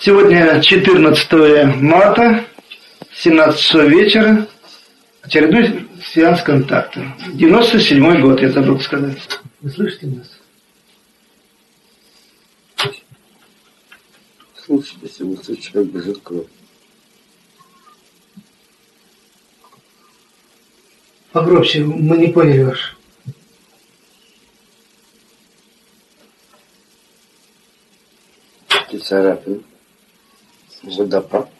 Сегодня 14 марта, 17 часов вечера. Очередной сеанс контакта. 97 год, я забыл сказать. Вы слышите нас? Слушайте, если вы слышите, как бежит кровь. Погромче, мы не поняли ваш. Царапин. Водопад.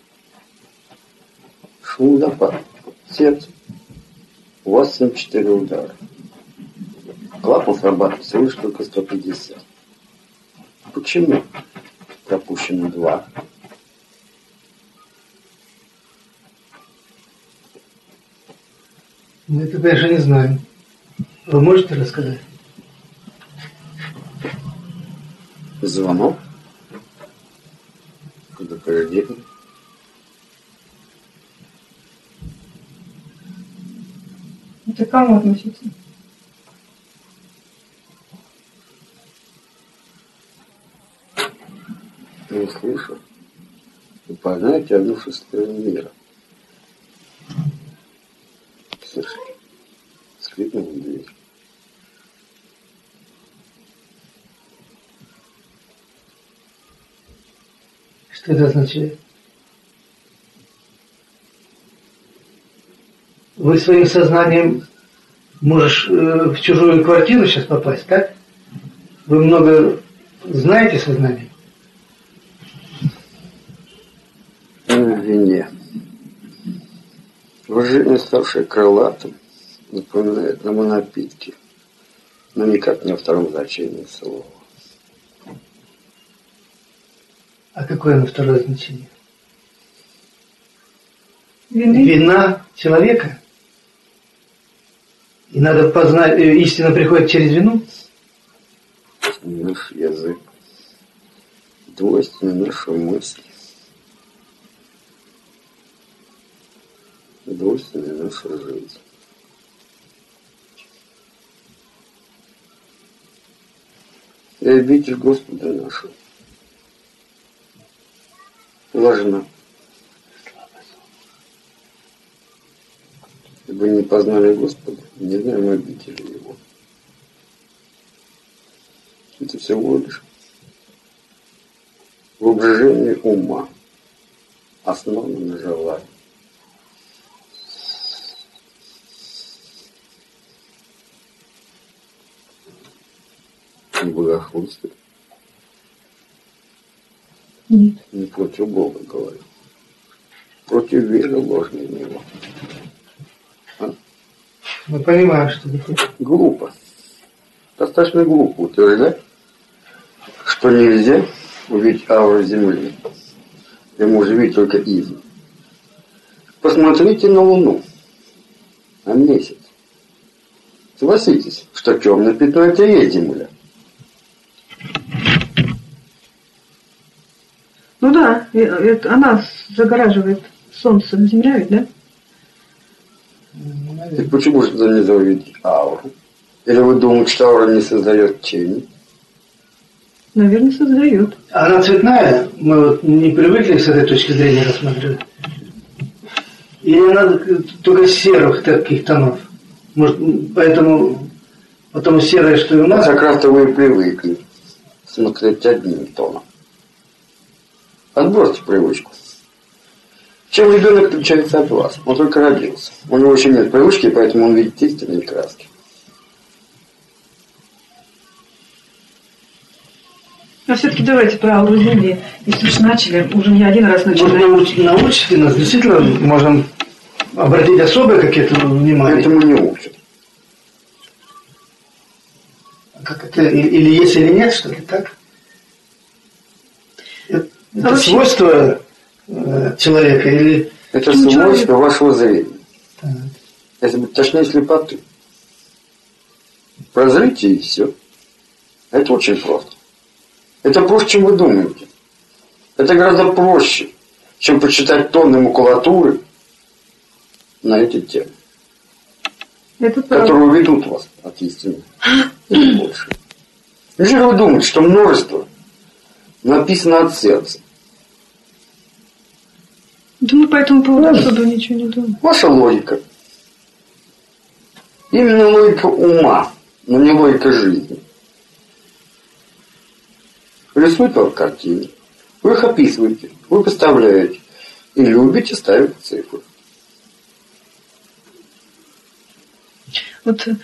Шум водопад. Сердце. У вас 7-4 удара. Клапан срабатывает всего лишь только 150. Почему? Пропущено 2. Мы это даже не знаем. Вы можете рассказать? Звонок. Предупреждение. Это к кому относится? Не слышу. Вы познаете одну шестую мира. Слышите? Скрипнула дверь. Что это означает? Вы своим сознанием можешь э, в чужую квартиру сейчас попасть, так? Вы много знаете сознание? На вине. Выражение, ставшее крылатым, напоминает нам о напитке, но никак не о втором значении слова. А какое оно второе значение? Вины? Вина человека? И надо познать, э, истина приходит через вину? Наш язык, двойственны наши мысли, двойственны наша жизнь. И обитель Господа нашего важна. Ибо не познали Господа, не знаем обители Его. Это всего лишь воображение ума, основано на желании. Не богохульствует. Нет. Не против Бога говорю. Против веры ложной Него. Мы понимаем, что это. Глупо. Достаточно глупо утверждать, что нельзя увидеть ауру Земли. Я можно видеть только извне. Посмотрите на Луну, на месяц. Согласитесь, что темное пятно это и есть Земля. Ну да, э, это она загораживает солнце, земля ведь, да? И почему же нельзя увидеть ауру? Или вы думаете, что аура не создает тени? Наверное, создает. А Она цветная, мы вот не привыкли с этой точки зрения рассматривать. Или она только серых таких тонов? Может, поэтому потому серое, что и у нас, Как раз-то вы и привыкли смотреть одним тоном. Отбросьте привычку. Чем ребенок отличается от вас? Он только родился. У него еще нет привычки, поэтому он видит истинные краски. Но все-таки давайте про Земли. Если уж начали, уже не один раз может, начали. науч- научите нас, действительно можем обратить особое какое-то внимание. Этому не учат. Как это, или, или есть, или нет, что ли, так? Это, это вообще- свойство э, человека или... Это свойство человек- вашего зрения. Так. Быть точнее, слепоты. Прозрите и все. Это очень просто. Это проще, чем вы думаете. Это гораздо проще, чем почитать тонны макулатуры на эти темы, Это правда. которые уведут вас от истины. И больше. Неужели вы думаете, что множество написано от сердца? Да мы по этому поводу особо ничего не думаем. Ваша логика. Именно логика ума, но не логика жизни. Рисуют вам картины. Вы их описываете, вы представляете. И любите ставить цифры. Вот э,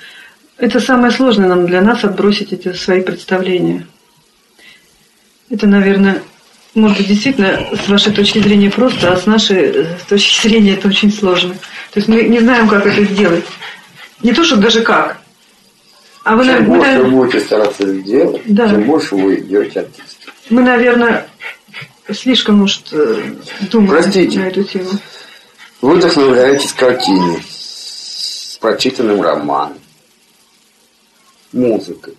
это самое сложное нам для нас отбросить эти свои представления. Это, наверное, может быть, действительно, с вашей точки зрения просто, а с нашей э, точки зрения это очень сложно. То есть мы не знаем, как это сделать. Не то, что даже как. А вы, Чем мы, больше вы будете стараться сделать, Да. тем больше вы идете от мы, наверное, слишком, может, э, думаем Простите. на эту тему. Вы вдохновляетесь картиной, с прочитанным романом, музыкой.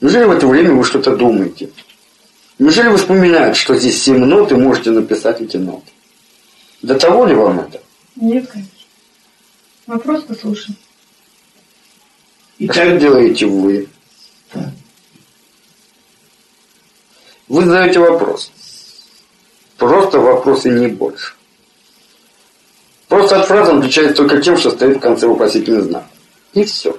Неужели в это время вы что-то думаете? Неужели вы вспоминаете, что здесь 7 нот и можете написать эти ноты? До того ли вам это? Нет, конечно. Мы просто слушаем. И А что так делаете вы? Вы задаете вопрос. Просто вопрос и не больше. Просто от фразы отличается только тем, что стоит в конце вопросительный знак. И все.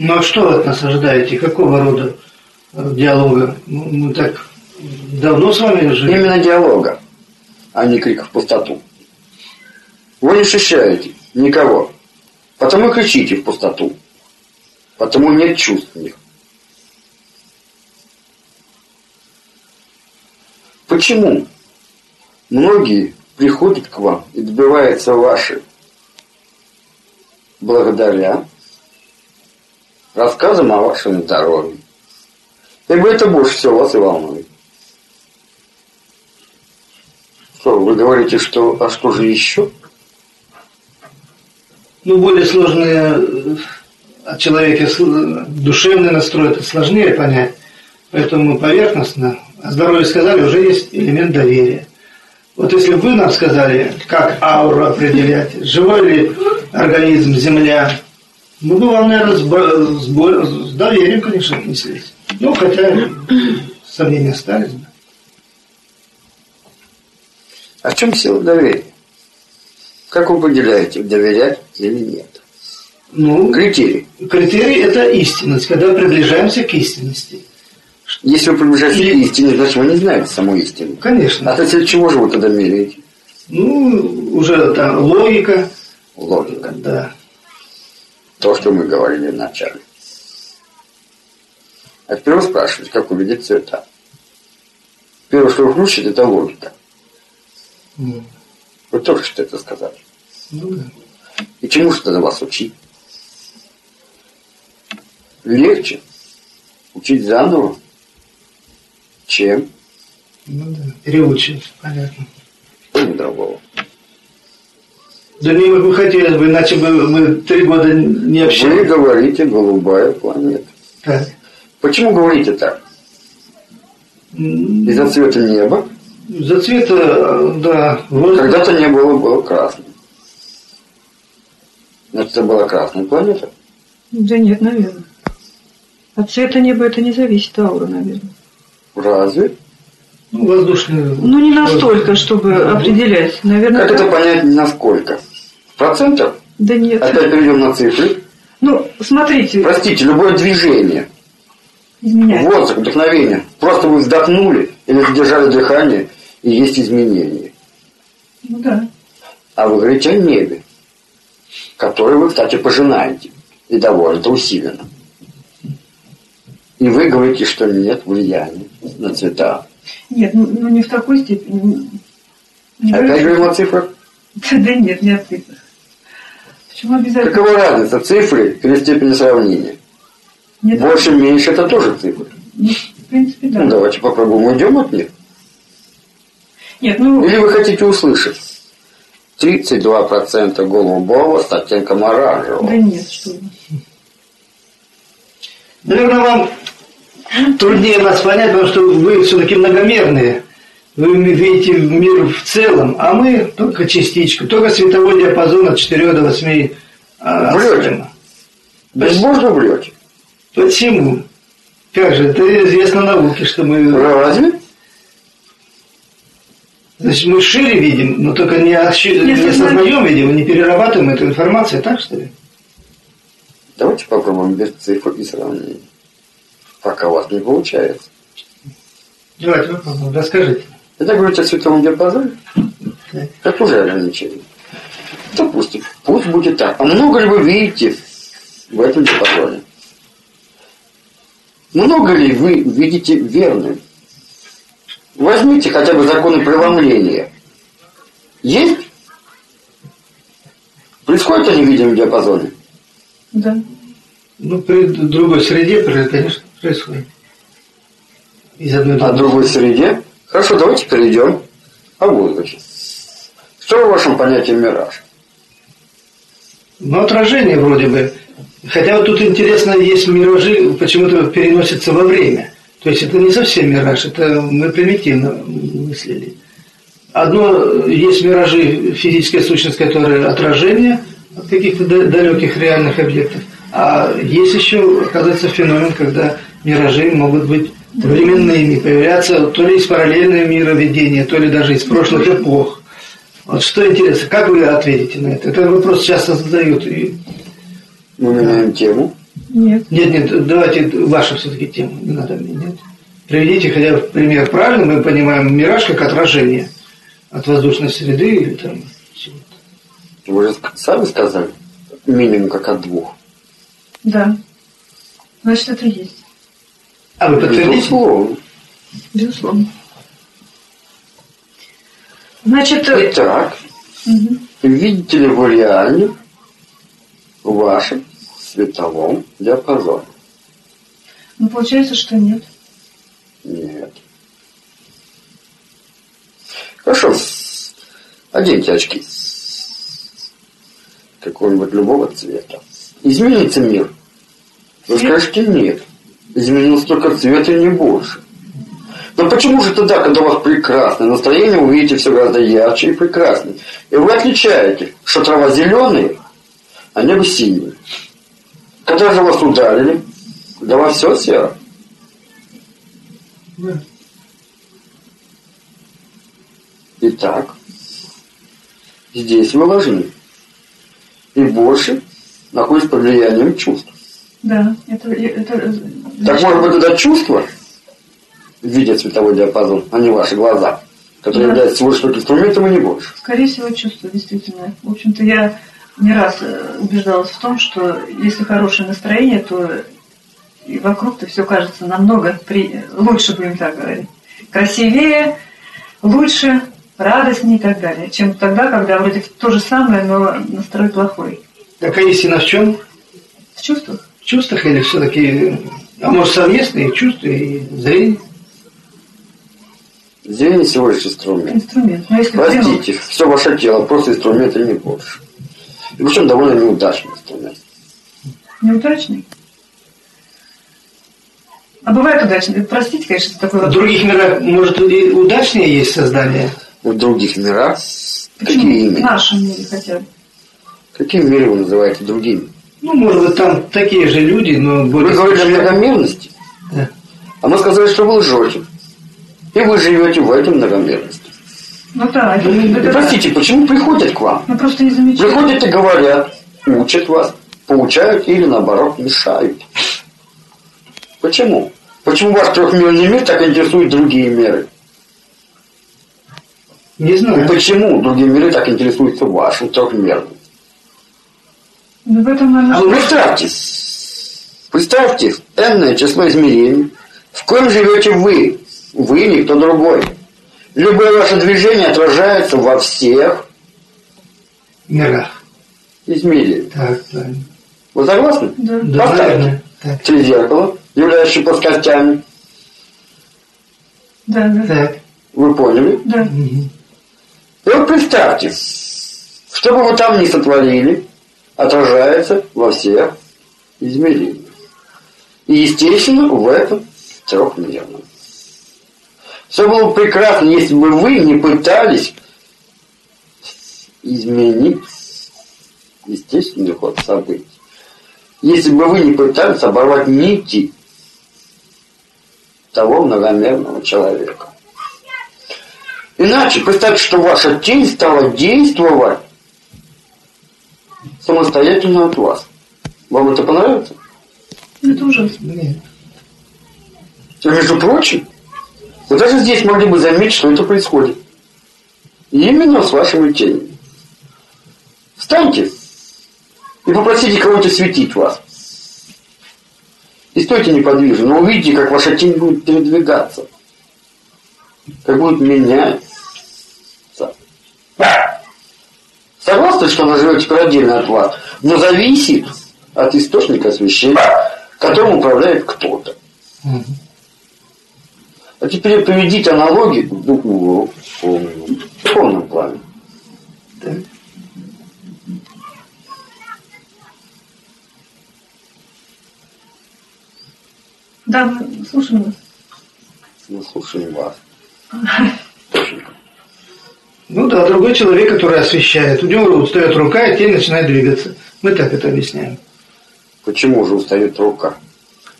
Ну а что от нас ожидаете? Какого рода диалога? Ну, Мы так давно с вами живем. Именно диалога, а не крик в пустоту. Вы не ощущаете никого. Потому кричите в пустоту. Потому нет чувств в них. Почему многие приходят к вам и добиваются вашей благодаря рассказам о вашем здоровье? Ибо это больше всего вас и волнует. Что, вы говорите, что, а что же еще? Ну, более сложные от человека сл- душевный настрой, это сложнее понять. Поэтому поверхностно. О здоровье сказали, уже есть элемент доверия. Вот если бы вы нам сказали, как ауру определять, живой ли организм, земля, мы бы вам, наверное, с, доверием, конечно, отнеслись. Ну, хотя сомнения остались бы. А в чем сила доверия? Как вы определяете, доверять или нет? Ну, Критерий. критерий – это истинность, когда приближаемся к истинности. Если вы приближаетесь Или- к истине, значит вы не знаете саму истину. Конечно. А то чего же вы тогда меряете? Ну, уже там логика, Логика. да. То, что мы говорили в начале. А теперь вы спрашиваете, как увидеть цвета. Первое, что вы включите, это логика. М, Вы только что это сказали. Ну да. И чему же тогда вас учить? Легче учить заново, чем Ну да. Переучивать, понятно. что-нибудь другого. Да не мы бы хотели бы, иначе бы мы три года не Вы общались. говорите «голубая планета». Так. Почему говорите так? Из-за цвета неба За цвета, да, воздух. когда-то не было, было красным. Значит, это была красная планета. Да нет, наверное. От цвета неба это не зависит, аура, наверное. Разве? Ну, воздушный. Ну, не настолько, чтобы определять. Наверное, Как это понять насколько? В процентах? Да нет. Опять перейдем на цифры. Ну, смотрите, Простите, любое движение, изменяется. воздух, вдохновение. Просто вы вздохнули или задержали дыхание, и есть изменения. Ну да. А вы говорите о небе, которое вы, кстати, пожинаете. И довольно усиленно. И вы говорите, что нет влияния на цвета. Нет, ну, ну не в такой степени. Не Опять говорим о цифрах. Да нет, не о цифрах. Почему обязательно? Какова разница, цифры или степени сравнения? Нет, Больше, меньше, это тоже цифры. ну, в принципе, да. Ну, давайте попробуем, уйдем от них. Нет, ну, Или вы хотите услышать? 32% голубого с оттенком оранжевого. да нет, что. Наверное, вам труднее нас понять, потому что вы все-таки многомерные. Вы видите мир в целом, а мы только частичку, только световой диапазон от 4 до 8 а, Врете. Безбожно врете. Почему? Как же, это известно науке, что мы... Разве? Значит, мы шире видим, но только не, ощу- не Если сознаем, видимо, не перерабатываем эту информацию, так что ли? Давайте попробуем без цифр и сравнений. Пока у вас не получается. Давайте попробуем, расскажите. Это говорить о световом диапазоне? Это уже ограничение. Допустим, пусть будет так. А много ли вы видите в этом диапазоне? Много ли вы видите верным? Возьмите хотя бы законы преломления. Есть? Происходит они в видимом диапазоне? Да. Ну, при другой среде, конечно, происходит. Из одной А другой среде? Хорошо, давайте перейдем о воздухе. Что в вашем понятии мираж? Ну, отражение вроде бы. Хотя вот тут интересно, есть миражи, почему-то переносятся во время. То есть это не совсем мираж, это мы примитивно мыслили. Одно, есть миражи, физическая сущность, которые отражение от каких-то да- далеких реальных объектов. А есть еще, оказывается, феномен, когда миражи могут быть временными, появляться то ли из параллельного мировидения, то ли даже из прошлых эпох. Вот что интересно, как вы ответите на это? Это вопрос часто задают. И Мы меняем тему. Нет. нет, нет, давайте вашу все-таки тему, не надо менять. Приведите хотя бы пример. Правильно мы понимаем мираж как отражение от воздушной среды или там чего-то? Вы же сами сказали, минимум как от двух. Да. Значит, это есть. А вы подтвердите? Безусловно. Безусловно. Значит, э, Итак, мгм. видите ли вы реально в вашем световом диапазоне? ну получается, что нет. Нет. Хорошо. Оденьте очки. Какого-нибудь любого цвета. Изменится мир? Вы скажете нет. Изменился только цвет и не больше. Но почему же тогда, когда у вас прекрасное настроение, вы видите все гораздо ярче и прекраснее? И вы отличаете, что трава зеленая, а небо синее. Когда же вас ударили, да вас все серо. Итак, здесь вы важны. И больше находится под влиянием чувств. Да, это... это Так может быть тогда чувства видят световой диапазон, а не ваши глаза, которые Да. являются всего лишь только инструментом и не больше. Скорее всего, чувство, действительно. В общем-то, я не раз э, убеждалась в том, что если хорошее настроение, то и вокруг-то все кажется намного при... лучше, будем так говорить. Красивее, лучше, радостнее и так далее, чем тогда, когда вроде то же самое, но настрой плохой. Так а истина в чем? В чувствах? В чувствах или все-таки, а может совместные чувства и зрение? Зрение всего лишь инструмент. Инструмент. Но если взглянуть- Простите, все ваше тело просто инструмент и не больше. И причем довольно неудачный инструмент. Неудачный? А бывает удачный? Простите, конечно, такой В вопрос. других мирах, может, и удачнее есть создание? В других мирах Почему? какие В нашем мире хотя бы. Какие миры вы называете другими? Ну, может быть, там такие же люди, но Вы говорите о многомерности, Да. а мы сказали, что вы лжете. И вы живете в этой многомерности. Ну да, это, И это да. простите, почему приходят к вам? Мы просто не замечаем. Приходят и говорят, учат вас, получают или наоборот мешают. Почему? Почему ваш трехмерный мир так интересует другие миры? Не И знаю. почему другие миры так интересуются вашим трехмерным? Ну, в этом, наверное, Ну, представьте, представьте энное число измерений, в коем живете вы, вы, никто другой. Любое ваше движение отражается во всех Мирах. измерениях. Так, правильно. Вы согласны? Да. Да, Поставьте. наверное. Так, Три зеркала, являющиеся плоскостями. Да, да. так. Вы поняли? Да. Мгм. И вот представьте, что бы вы там ни сотворили, отражается во всех измерениях. И, естественно, в этом трехмерном. Все было бы прекрасно, если бы вы не пытались изменить естественный ход событий. Если бы вы не пытались оборвать нити того многомерного человека. Иначе представьте, что ваша тень стала действовать самостоятельно от вас. Вам это понравится? Это ужасно. Нет. Между прочим, вы даже здесь могли бы заметить, что это происходит. Именно с вашими тенями. Встаньте и попросите кого-то светить вас. И стойте неподвижно, но увидите, как ваша тень будет передвигаться. Как будет меняться. Согласны, что она живет теперь отдельно от вас, но зависит от источника освещения, которым управляет кто-то. А теперь приведите к духу в духовном плане. Да, мы слушаем вас. Мы слушаем вас. Ну да, другой человек, который освещает. У него устает рука, и тень начинает двигаться. Мы так это объясняем. Почему же устает рука,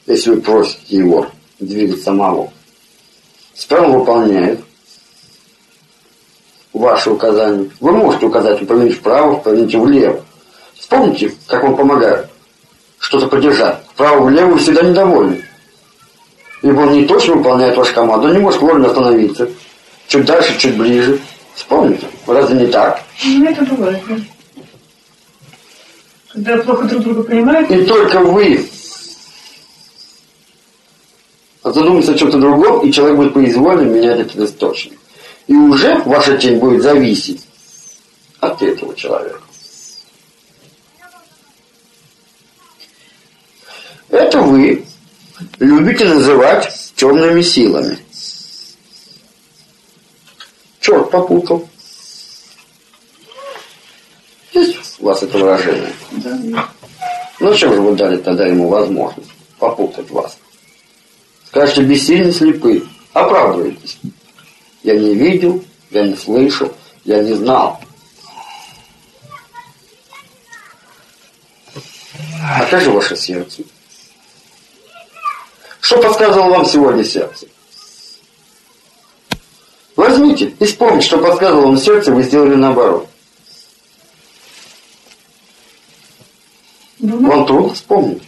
если вы просите его двигать самого? Справа выполняет ваши указания. Вы можете указать, поверните вправо, поверните влево. Вспомните, как он помогает что-то поддержать. Вправо-влево всегда недовольны. Ибо он не точно выполняет вашу команду, он не может вольно остановиться. Чуть дальше, чуть ближе. Вспомните, разве не так? Ну, это бывает, да. Когда плохо друг друга понимают, И только вы задумаетесь о чем-то другом, и человек будет произвольно менять этот источник. И уже ваша тень будет зависеть от этого человека. Это вы любите называть темными силами. Черт попутал. Есть у вас это выражение? Ну, чем же вы дали тогда ему возможность попутать вас? Скажете, бессильны слепы. Оправдываетесь. Я не видел, я не слышал, я не знал. А как же ваше сердце? Что подсказывало вам сегодня сердце? Возьмите и вспомните, что подсказывало вам сердце, вы сделали наоборот. ну, Вам трудно вспомнить.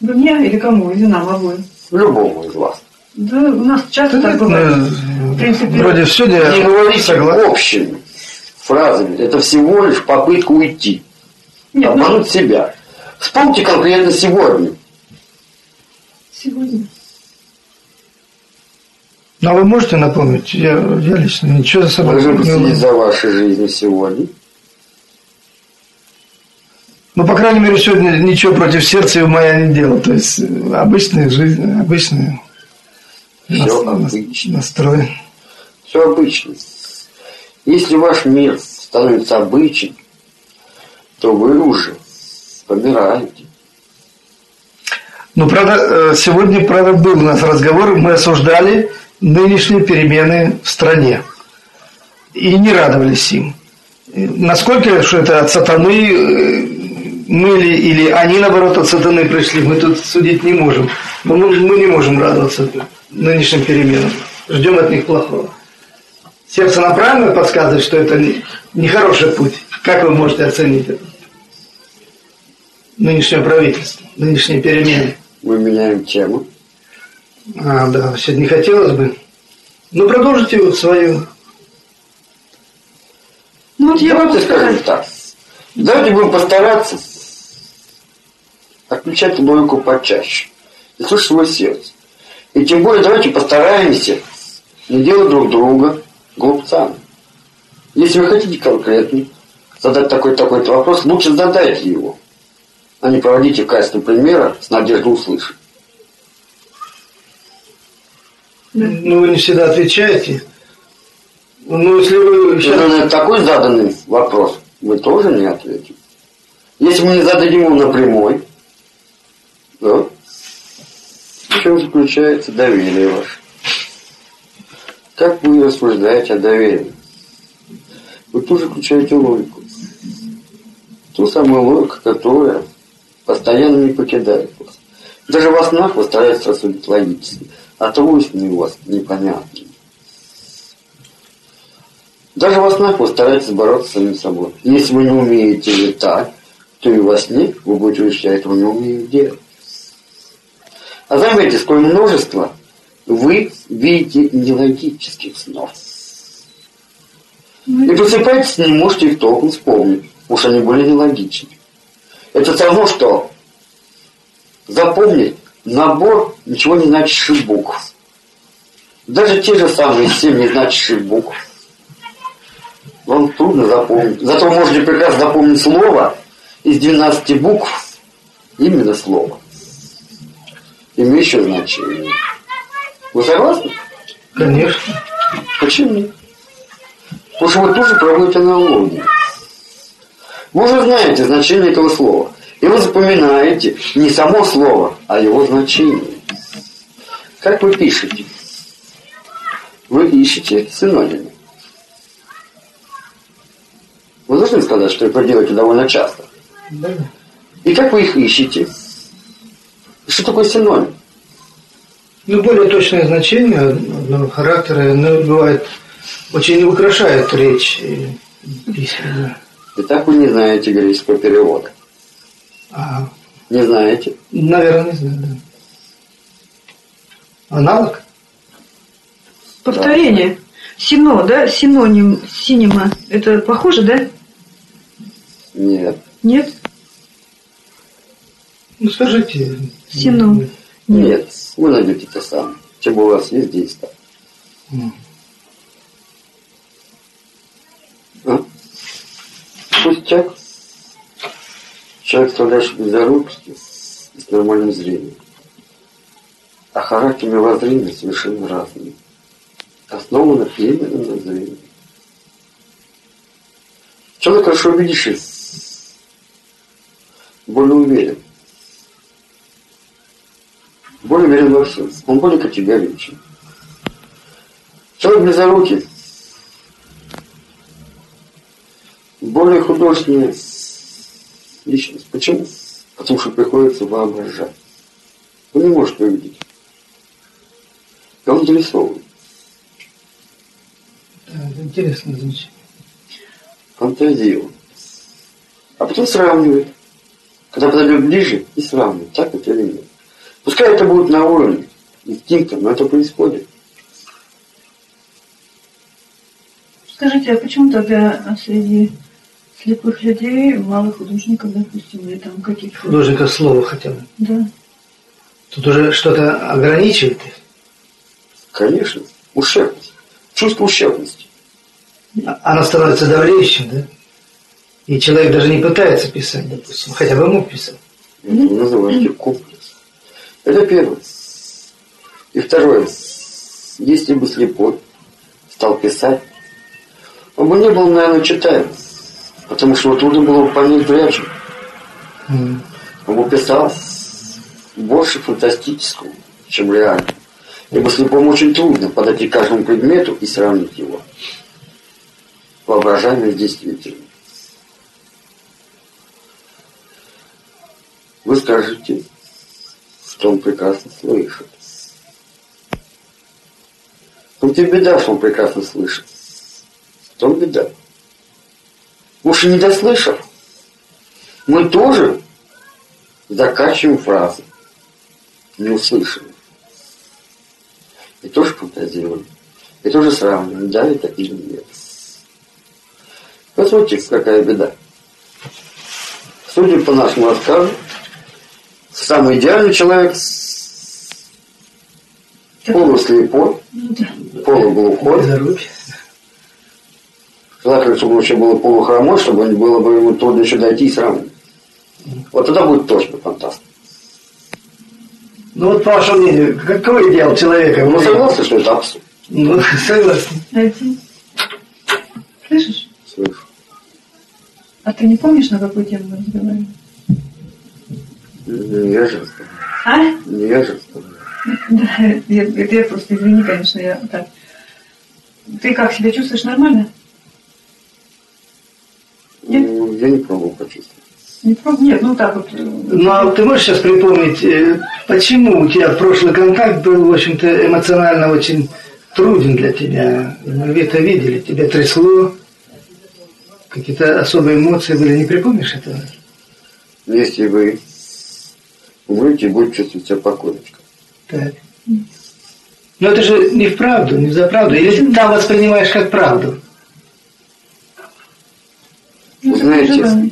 да мне или кому, или нам обоим. Любому из вас. Да, у нас часто так бывает. В принципе, Вроде все, Не я говорите согласен. общими фразами. Это всего лишь попытка уйти. Нет, ну, обмануть себя. Вспомните конкретно сегодня. сегодня. Ну, а вы можете напомнить? Я, я лично ничего за собой Вы не умею. за вашей жизнью сегодня. Ну, по крайней мере, сегодня ничего против сердца моя не делал. То есть э, обычная жизнь, обычный Все нас- обычно. настрой. Все обычно. Если ваш мир становится обычным, то вы уже помираете. Ну, правда, э, сегодня, правда, был у нас разговор, мы осуждали нынешние перемены в стране. И не радовались им. Насколько, что это от сатаны э, мы ли, или они, наоборот, от сатаны пришли, мы тут судить не можем. Но мы, не можем радоваться нынешним переменам. Ждем от них плохого. Сердце нам правильно подсказывает, что это не- нехороший путь. Как вы можете оценить это? Нынешнее правительство, нынешние перемены. Мы меняем тему. А, да, сегодня не хотелось бы. Ну, продолжите вот свою. Ну, вот я могу Давайте скажем сказать. так. Давайте будем постараться отключать логику почаще и слушать свое сердце. И тем более давайте постараемся не делать друг друга глупцами. Если вы хотите конкретно задать такой-такой вопрос, лучше задайте его, а не проводите в качестве примера с надеждой услышать. Ну, вы не всегда отвечаете. Ну, если вы сейчас... на такой заданный вопрос, мы тоже не ответим. Если мы не зададим его напрямую, да, в чем заключается доверие ваше? Как вы рассуждаете о доверии? Вы тоже включаете логику. Ту самую логику, которая постоянно не покидает вас. Даже во снах вы стараетесь рассудить логически, а сны у вас непонятные. Даже во снах вы стараетесь бороться с самим собой. Если вы не умеете летать, то и во сне вы будете решать, я этого не умею делать. А заметьте, сколь множество вы видите нелогических снов. И просыпаетесь, не можете их толком вспомнить, что они были нелогичны. Это все равно, что запомнить набор ничего не значащих букв. Даже те же самые семь не значащих букв. Вам трудно запомнить. Зато вы можете прекрасно запомнить слово из 12 букв, именно слово, имеющее значение. Вы согласны? Конечно. Почему? Потому что вы тоже проводите аналогию. Вы уже знаете значение этого слова. И вы запоминаете не само слово, а его значение. Как вы пишете? Вы ищете синонимы. Вы должны сказать, что это делаете довольно часто. Да. И как вы их ищете? Что такое синоним? Ну, более точное значение одного характера, но бывает, очень не украшает речь письма. И так вы не знаете греческого перевода. А, Не знаете? наверное, не знаю, да. Аналог? Повторение. Сино, да? Синоним, синема. Это похоже, да? Нет. Нет? Ну, скажите. Сино. Нет. Нет. Вы найдете то самое. Чем у вас есть так. М. А? Пустяк. Человек, страдающий близорукостью с нормальным зрением. А характер мировоззрения совершенно разный. Основано именно на зрении. Человек хорошо видящий, более уверен. Более уверен во всем. Он более категоричен. Человек близорукий более художественная личность. Почему? Потому что приходится воображать. Вы не можете увидеть. И он дорисовывает. Да, это интересное звучит. Фантазирует. А потом сравнивает. Когда подойдет ближе, и сравнивает, так это или нет. Пускай это будет на уровне инстинкта, но это происходит. Скажите, а почему тогда среди слепых людей мало художников, допустим, или там каких-то... Художника слова хотя бы. Да. Тут уже что-то ограничивает их. Конечно. Ущербность. Чувство ущербности. А- Она становится давлеющим, да? И человек даже не пытается писать, допустим, хотя бы мог писать. Это вы называете комплекс. Это первое. И второе. Если бы слепой стал писать, он бы не был, наверное, читаем. Потому что трудно было бы понять прячем. М. Он бы писал больше фантастического, чем реально. Ибо слепому очень трудно подойти к каждому предмету и сравнить его. Воображаемое с действительным. Вы скажете, что он прекрасно слышит. Том-то и беда, что он прекрасно слышит. В том беда. Уж и не дослышав, мы тоже заканчиваем фразы, не услышали. И тоже фантазируем. И тоже сравниваем, да это или нет. Посмотрите, какая беда. Судя по нашему рассказу, самый идеальный человек полуслепой, Ну полуглухой. Желательно, чтобы он еще было полухромой, чтобы было бы ему трудно еще дойти и сравнить. Вот тогда будет точно фантастика. Ну вот по вашему мнению, какой идеал человека? Вы согласны, что это абсурд? Ну, согласен. Слышишь? Слышу. А ты не помнишь, на какую тему мы разговаривали? Не я же. А? Не я же. Да, я, это я просто, извини, конечно, я так. Ты как себя чувствуешь нормально? Нет? Ну, я не пробовал почувствовать. Не проб- Нет, ну так вот. Ну, а ты можешь сейчас припомнить, э, почему у тебя прошлый контакт был, в общем-то, эмоционально очень труден для тебя. Мы это видели, тебя трясло, какие-то особые эмоции были, не припомнишь этого? Если вы умрете, будете чувствовать себя покойничком. Так. Но это же не вправду, не за правду. Или ты там воспринимаешь как правду? Вы знаете,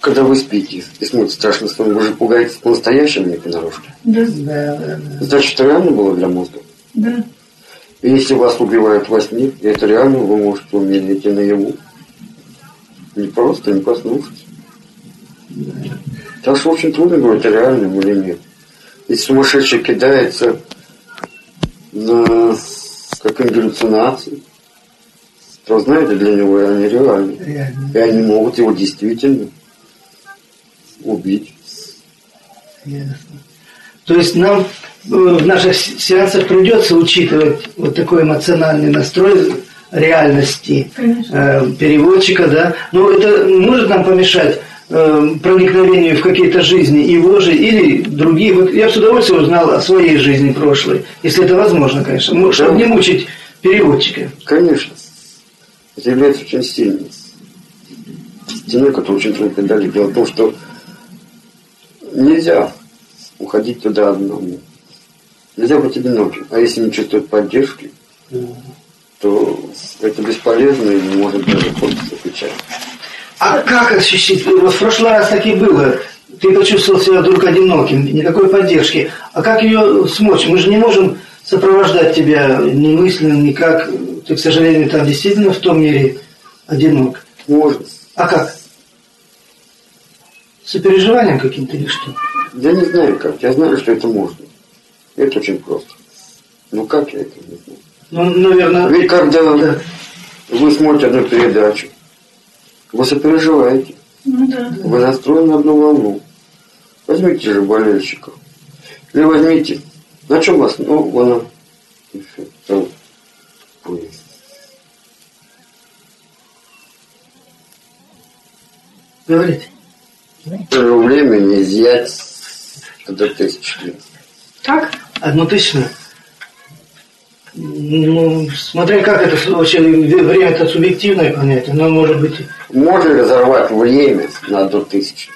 когда вы спите и смотрите страшный сон, вы же пугаетесь по-настоящему, не понарошку. Да, Да, да, да. Значит, это реально было для мозга. да. И если вас убивают во сне, и это реально вы можете умереть и наяву. Не просто, не проснувшись. Так что очень трудно говорить, это реально или нет. Если сумасшедший кидается на галлюцинации, то знаете, для него они реальны. Реально. И они могут его действительно убить. Ясно. То есть нам э, в наших се- сеансах придется учитывать вот такой эмоциональный настрой реальности Конечно. э, переводчика, да. Но это может нам помешать э, проникновению в какие-то жизни его же или других. Вот я бы с удовольствием узнал о своей жизни прошлой, если это возможно, конечно, М- чтобы не мучить переводчика. Конечно. Это является очень сильной стеной, которую очень трудно преодолеть. Дело в том, что нельзя уходить туда одному. Нельзя быть одиноким. А если не чувствовать поддержки, то это бесполезно и не может даже кончиться печаль. А как ощущить? Вот в прошлый раз так и было. Ты почувствовал себя вдруг одиноким, никакой поддержки. А как ее смочь? Мы же не можем сопровождать тебя ни мысленно, никак. Ты, к сожалению, там действительно в том мире одинок. Можно. А как? Сопереживанием каким-то или что? Я не знаю как. Я знаю, что это можно. Это очень просто. Но как я это не знаю. Ну, наверное... Ведь когда Да. вы смотрите одну передачу, вы сопереживаете. Ну да. Вы настроены на одну волну. Возьмите же болельщиков. Или возьмите. На чем вас? Ну, вон Говорите. Первое время не изъять до тысячи лет. Как? Одну тысячу? Ну, смотря как это вообще, время это субъективное понятие, но может быть... Можно ли разорвать время на одну тысячу?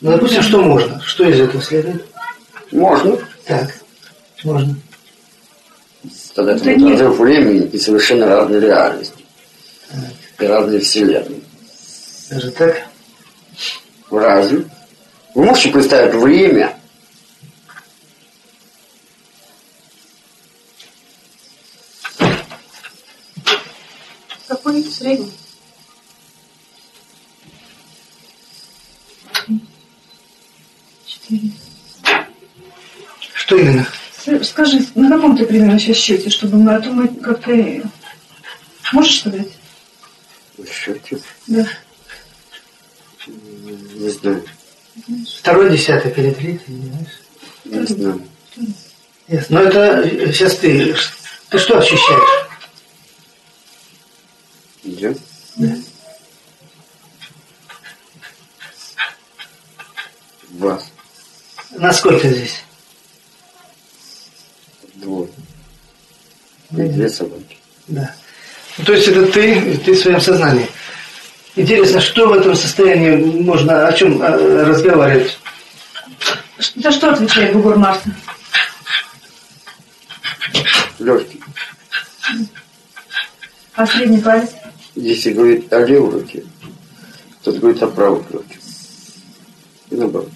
Ну, допустим, что можно? Что из этого следует? Можно. Так, можно. Тогда это будет разрыв времени и совершенно разные реальности. И разные вселенные. Даже так? Разве? Вы можете представить время, Какой средний? Четыре. Что именно? Скажи, на каком ты примерно сейчас счете, чтобы мы, а то мы как-то... Можешь сказать? счете, Да. не знаю, Второй десяток или третий, не знаешь? не знаю. Ясно. Но это сейчас ты, ты что ощущаешь? Я? Вас Насколько здесь? И две собаки. Да. Ну, то есть это ты, ты в своем сознании. Интересно, что в этом состоянии можно, о чем э, разговаривать? За что отвечает бугор Марса? Легкий. А средний палец? Если говорить о левой руке, то говорит о правой руке. И наоборот.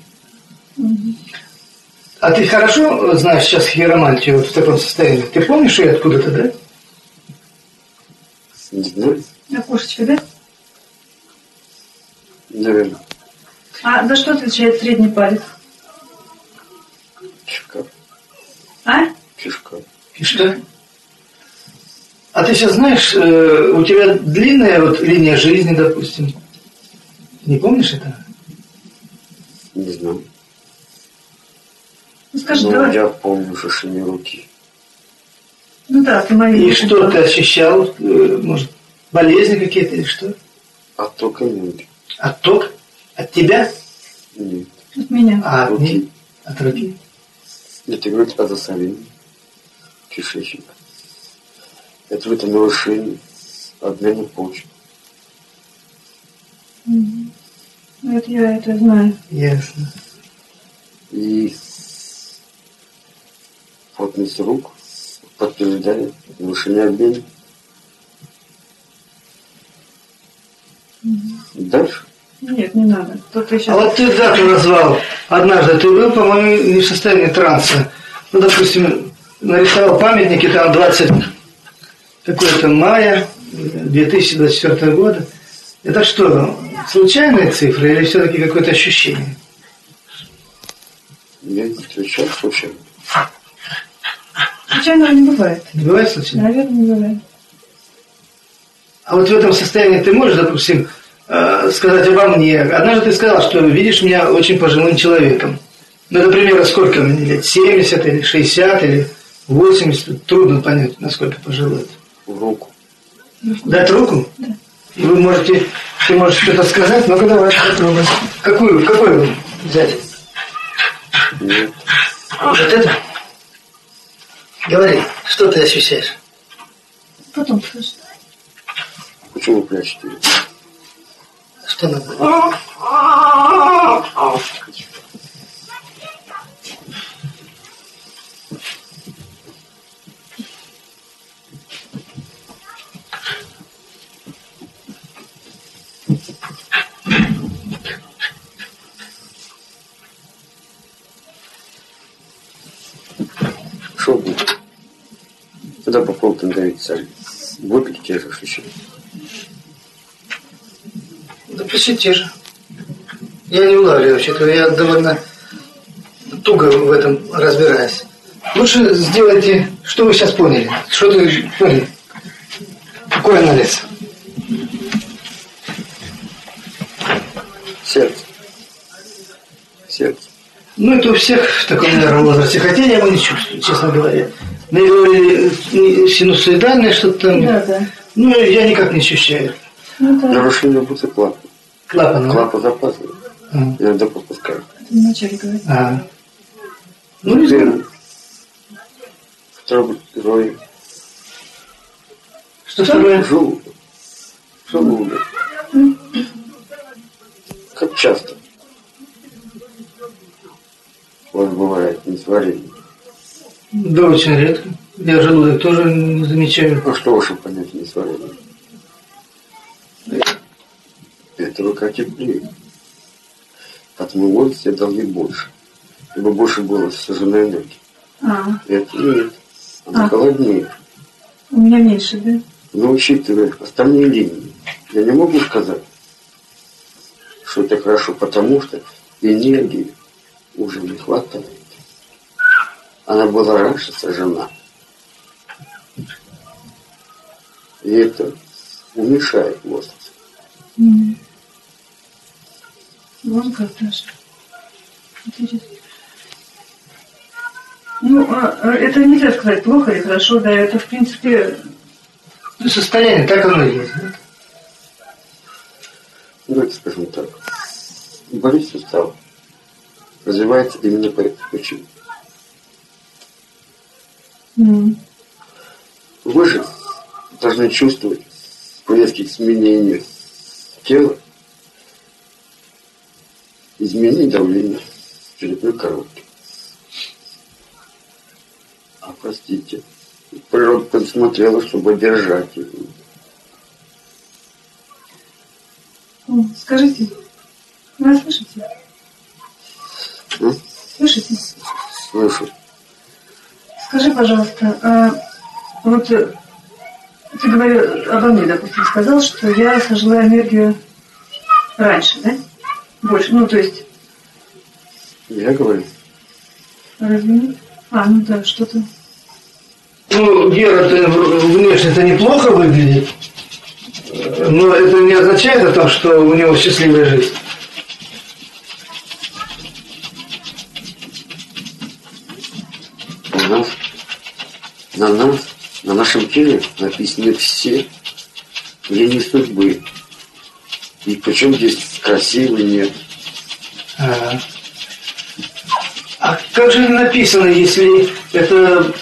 А ты хорошо знаешь сейчас хиромантию вот в таком состоянии? Ты помнишь ее откуда-то, да? Не знаю, Окошечко, да? наверное, А за что отвечает средний палец? кишка. А? Кишка. Что? А ты сейчас знаешь, э, у тебя длинная вот линия жизни, допустим. Не помнишь этого? Не знаю. Ну скажи, Но давай. я помню шишине руки. Ну да, ты мои. И что ты ощущал? Э, Может, болезни какие-то или что? Отток энергии. Отток? От тебя? Нет. От меня. А от, Руки. от руки? Это говорит о засолении. кишечника. Это в этом нарушение обмена почек. Ну, это я это знаю. Ясно. И плотность рук подтверждает нарушение обмена. Дальше. Нет, не надо. Тут ты А вот ты дату назвал. Однажды ты был, по-моему, не в состоянии транса. Ну, допустим, нарисовал памятники, там 20 какое-то мая 2024 года. Это что, случайные цифры или все-таки какое-то ощущение? Я не встречал случайно. Случайного не бывает. Не бывает случайно? Наверное, не бывает. А вот в этом состоянии ты можешь, допустим, э, сказать обо мне. Однажды ты сказал, что видишь меня очень пожилым человеком. Ну, это примерно сколько мне лет? 70 или 60 или 80? Трудно понять, насколько пожилой. В руку. Дать руку? Да. И вы можете, ты можешь что-то сказать? Ну-ка давай, попробуй. Какую, какую взять? Нет. Вот это? Говори, что ты ощущаешь? Потом скажешь. Почему вы прячете? Что надо? Что будет? Тогда попробуйте надавить сами. Будет ли те же ощущения? Да почти те же. Я не улавливаю вообще-то, я довольно туго в этом разбираюсь. Лучше сделайте, что вы сейчас поняли. Что ты поняли? Какой анализ? Сердце. Сердце. Ну, это у всех в таком, наверное, возрасте. Хотя я его не чувствую, честно говоря. Мне говорили, э, синусоидальное что-то там. Да, да. Ну, я никак не ощущаю. Ну, это Нарушение будто клапана. Клапан. да? Клапан запаздывает. А. Иногда пропускает. ты вначале говорил. А. Ну, не знаю. Второй, второй Что второе? желудок. Желудок. Как часто у вас бывает несварение? Да, очень редко. Я желудок тоже не замечаю. А что ваше понятие несварения? Это рука теплее. Поэтому в возрасте должны больше. Чтобы больше было сожжена энергии. А, Это нет. Она А. холоднее. у меня меньше, да? Но учитывая остальные линии, я не могу сказать, что это хорошо, потому что энергии уже не хватает. Она была раньше сожжена. И это уменьшает возраст. М. Вон как даже. Интересно. Ну, а, а это нельзя сказать, плохо или хорошо, да, это, в принципе, Ну, состояние, так оно и есть. да? Ну, Давайте скажем так. Болезнь сустава развивается именно по этой причине. м, Вы же должны чувствовать резких изменениях тела изменение давления в черепной коробке. А простите, природа предусмотрела, чтобы держать его. скажите, вы слышите? М? Слышите? Слышу. Скажи, пожалуйста, а вот э, ты говорил обо мне, допустим, сказал, что я сожгла энергию раньше, да? Больше, ну, то есть, Я говорю, разве нет? А, ну да, что-то. Ну, Гера внешне-то неплохо выглядит, но это не означает о том, что у него счастливая жизнь. у нас, на нас, на нашем теле написаны все линии судьбы. И причем здесь красивый нет. А, а как же написано, если это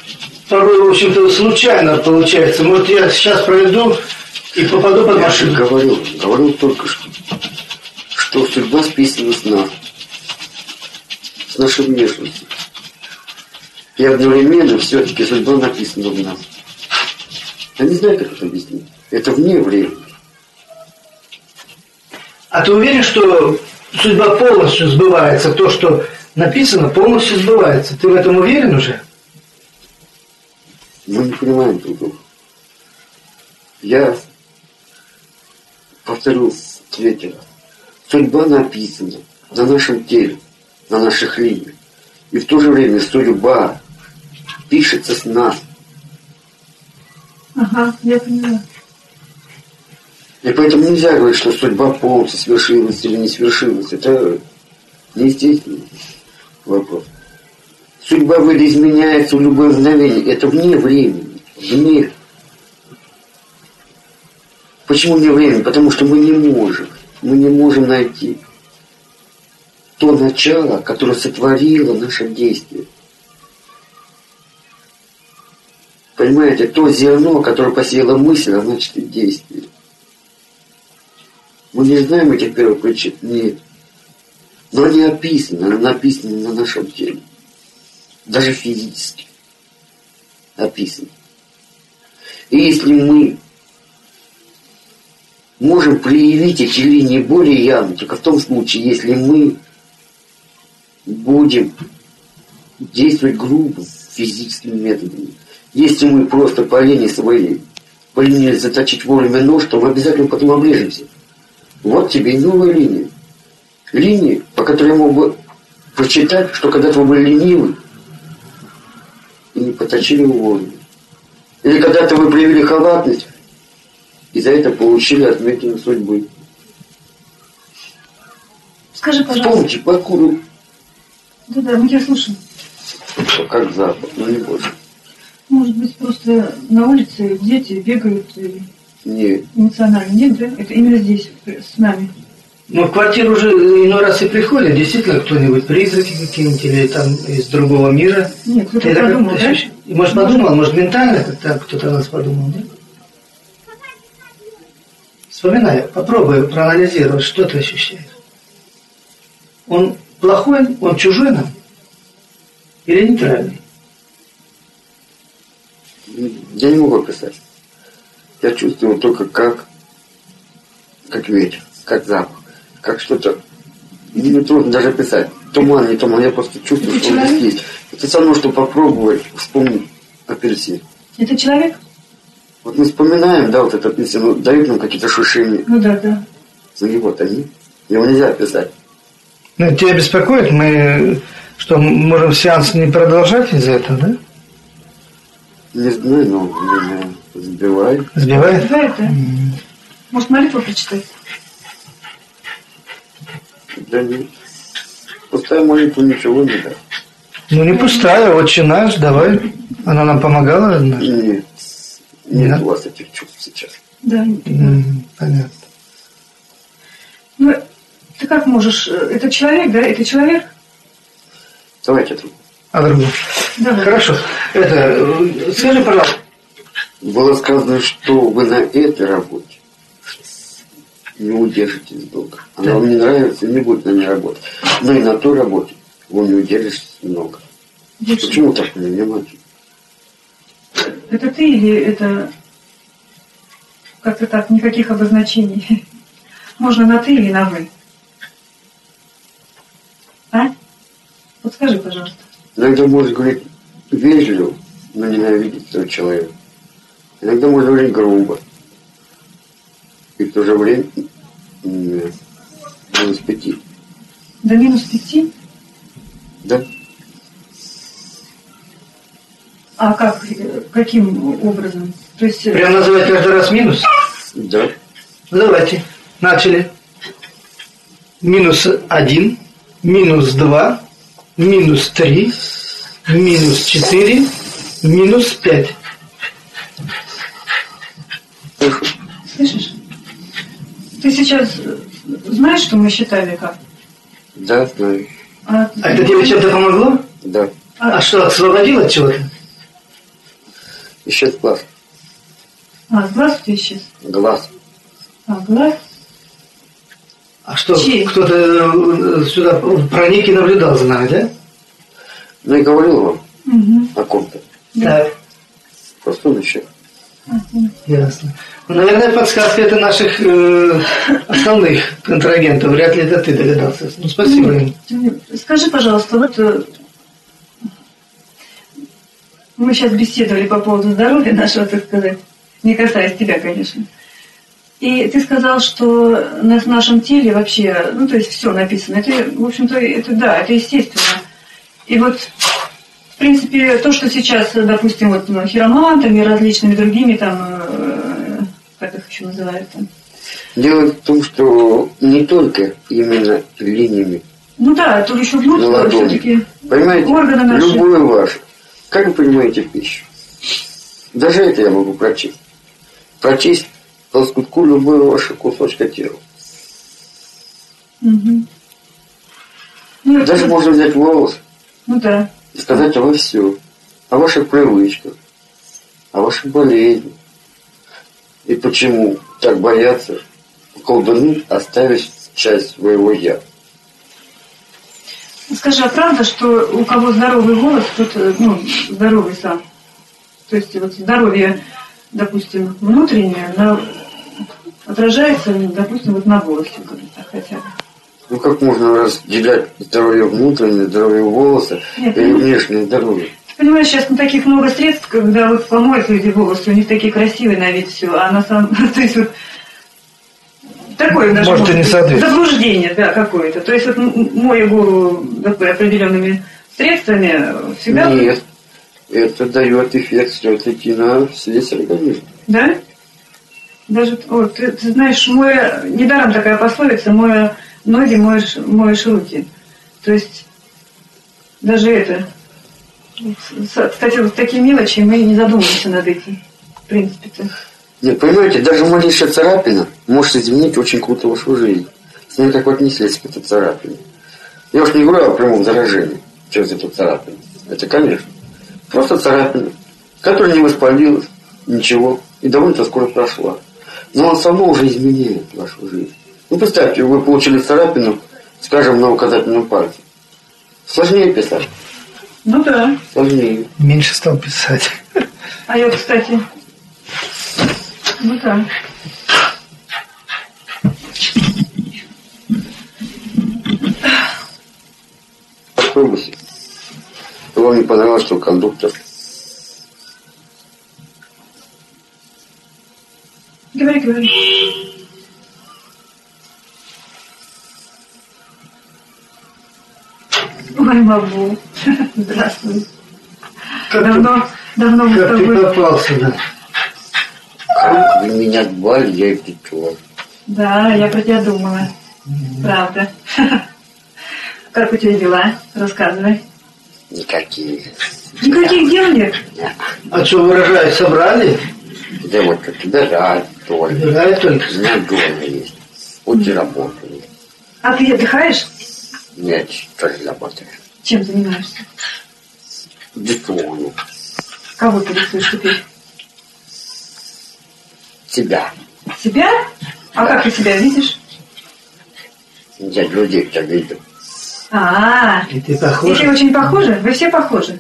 порой, в общем-то, случайно получается. Может, я сейчас пройду и попаду под Я машину. говорил, говорил только что, что судьба списана с нас, с нашей внешностью. И одновременно все-таки судьба написана в нас. Я не знаю, как это объяснить. Это вне времени. А ты уверен, что судьба полностью сбывается? То, что написано, полностью сбывается. Ты в этом уверен уже? Мы не понимаем друг друга. Я повторю третий раз. Судьба написана на нашем теле, на наших линиях. И в то же время судьба пишется с нас. Ага, я поняла. И поэтому нельзя говорить, что судьба полностью свершилась или не свершилась. Это неестественный вопрос. Судьба видоизменяется в любое мгновение. Это вне времени. Вне. Почему вне времени? Потому что мы не можем. Мы не можем найти то начало, которое сотворило наше действие. Понимаете, то зерно, которое посеяла мысль, а значит и действие. Мы не знаем этих первых причин? Нет. Но они описаны, они написаны на нашем теле. Даже физически. Описаны. И если мы можем проявить эти линии более явно, только в том случае, если мы будем действовать грубо, физическими методами. Если мы просто по линии своей поленились заточить вовремя нож, то мы обязательно потом обрежемся. Вот тебе и новая линия. Линии, по которой мог бы прочитать, что когда-то вы были ленивы и не поточили вовремя. Или когда-то вы проявили халатность и за это получили отметину судьбы. Скажи, пожалуйста. Вспомните, покуда Да-да, мы тебя слушаем. как запад, но не больше. Может быть, просто на улице дети бегают и Нет. эмоционально. Нет, да? Это именно здесь, с нами. Ну, в квартиру уже иной раз и приходит, действительно, кто-нибудь, призраки какие-нибудь, или там из другого мира. Нет, кто-то так подумал, да? ощущ- И, Может, подумал, может, ментально как-то кто-то о нас подумал, да? Вспоминай, попробуй проанализировать, что ты ощущаешь. Он плохой, он чужой нам? Или нейтральный? Я не могу описать. Я чувствую только как, как ветер, как запах, как что-то. Мне трудно даже описать. Туман, не туман, я просто чувствую, Это что он человек? здесь есть. Это со мной, что попробовать вспомнить апельсин. Это человек? Вот мы вспоминаем, да, вот этот апельсин, он дает нам какие-то ощущения. Ну да, да. Ну и вот они. Его нельзя описать. Ну, тебя беспокоит, мы что, можем сеанс не продолжать из-за этого, да? Не знаю, но меня сбивает. Сбивает? Да, это. Может, молитву прочитать? Да нет. Пустая молитва ничего не даст. Ну, не пустая, отче наш, давай. Она нам помогала. одна. Нет. Нет Да? у вас этих чувств сейчас. Да. М, Понятно. Ну, ты как можешь? э, Это человек, да? Это человек? Давайте другу. А другой? Давай. Хорошо. Это, скажи, пожалуйста, Было сказано, что вы на этой работе не удержитесь долго. Она Да. вам не нравится, не будет на ней работать. Но и на той работе вы не удержитесь много. Дальше. Почему так не внимательно? Это ты или это как-то так, никаких обозначений? Можно на ты или на вы? А? Вот скажи, пожалуйста. Иногда можно говорить вежливо, но ненавидеть этого человека. Иногда можно говорить грубо. И в то же время минус пяти. До минус пяти? Да? А как, каким образом? То есть, э, прям называть каждый раз минус? Да. Ну, давайте. Начали. Минус один, минус два, минус три, минус четыре, минус пять. слышишь? Ты сейчас э, знаешь, что мы считали как? Да, знаю. А, А это тебе чем-то помогло? Да. А что, освободило от чего-то? Исчез глаз. А, глаз у тебя исчез? Глаз. А, глаз? А что, кто-то э, сюда проник и наблюдал за нами, да? Ну, я говорил вам Угу. о ком-то. Так. Просто он исчез. Ясно. Ну, наверное, подсказка это наших э, основных контрагентов. Вряд ли это ты догадался. Ну, спасибо им. Скажи, пожалуйста, вот э, мы сейчас беседовали по поводу здоровья нашего, так сказать, не касаясь тебя, конечно. И ты сказал, что на в нашем теле вообще, ну, то есть все написано. Это, в общем-то, это да, это естественно. И вот, в принципе, то, что сейчас, допустим, вот ну, хиромантами, различными другими там, э, как их еще называют там, Дело в том, что не только именно линиями ну да, то еще внутрь ладони. все-таки Понимаете, органы наши. любое ваше. Как вы понимаете пищу? Даже это я могу прочесть. Прочесть лоскутку любого вашего кусочка тела. Мгм. Ну, это- Даже можно взять волос ну да. и сказать о вас все. О ваших привычках, о ваших болезнях. И почему так боятся колдуны оставить часть своего «я». Скажи, а правда, что у кого здоровый голос, тот, э, ну, здоровый сам? То есть вот здоровье, допустим, внутреннее, оно отражается, ну, допустим, вот на так хотя бы. Ну как можно разделять здоровье внутреннее, здоровье волоса Нет, и ну- внешнее здоровье? Ты понимаешь, сейчас ну, таких много средств, когда вот помоют люди волосы, у них такие красивые на вид все, а на самом... То есть вот такое даже Может, и не быть соответствует. заблуждение, да, какое-то. То есть вот мою голову такой определенными средствами всегда... Нет. Это дает эффект все-таки на весь организм. Да? Даже, о, ты, ты знаешь, моя, недаром такая пословица, моя ноги, моешь, моешь руки. То есть, даже это, с- кстати, вот такие мелочи, мы не задумываемся над этим, в принципе-то. Нет, понимаете, даже малейшая царапина может изменить очень круто вашу жизнь. Смотря как вы отнеслись к этой царапине. Я уж не говорю о прямом заражении через эту царапину. Это, конечно. Просто царапина, которая не воспалилась, ничего, и довольно-то скоро прошла. Но она сама уже изменяет вашу жизнь. Ну, представьте, вы получили царапину, скажем, на указательном пальце. Сложнее писать? Ну да. Сложнее. Меньше стал писать. А я, кстати, ну да. Автобусе. Вам не понравилось, что кондуктор Говори, говори. Ой, Мабу. Здравствуй. Как Давно, давно мы ты, с как ты тобой... попался, да? Как вы меня звали, я пришел. Да, я про тебя думала. Правда. Как у тебя дела? Рассказывай. Никакие. Никаких дел нет? А что выражают, собрали? Да вот как убирать только. Убирают только. У меня дома есть. Вот и работаю. А ты отдыхаешь? Нет, тоже работаю. Чем занимаешься? Диплому. Кого ты рисуешь теперь? Тебя. Себя? А как ты себя видишь? Я людей тебя видел. А, И ты и похож? ты очень похожи? Вы все похожи?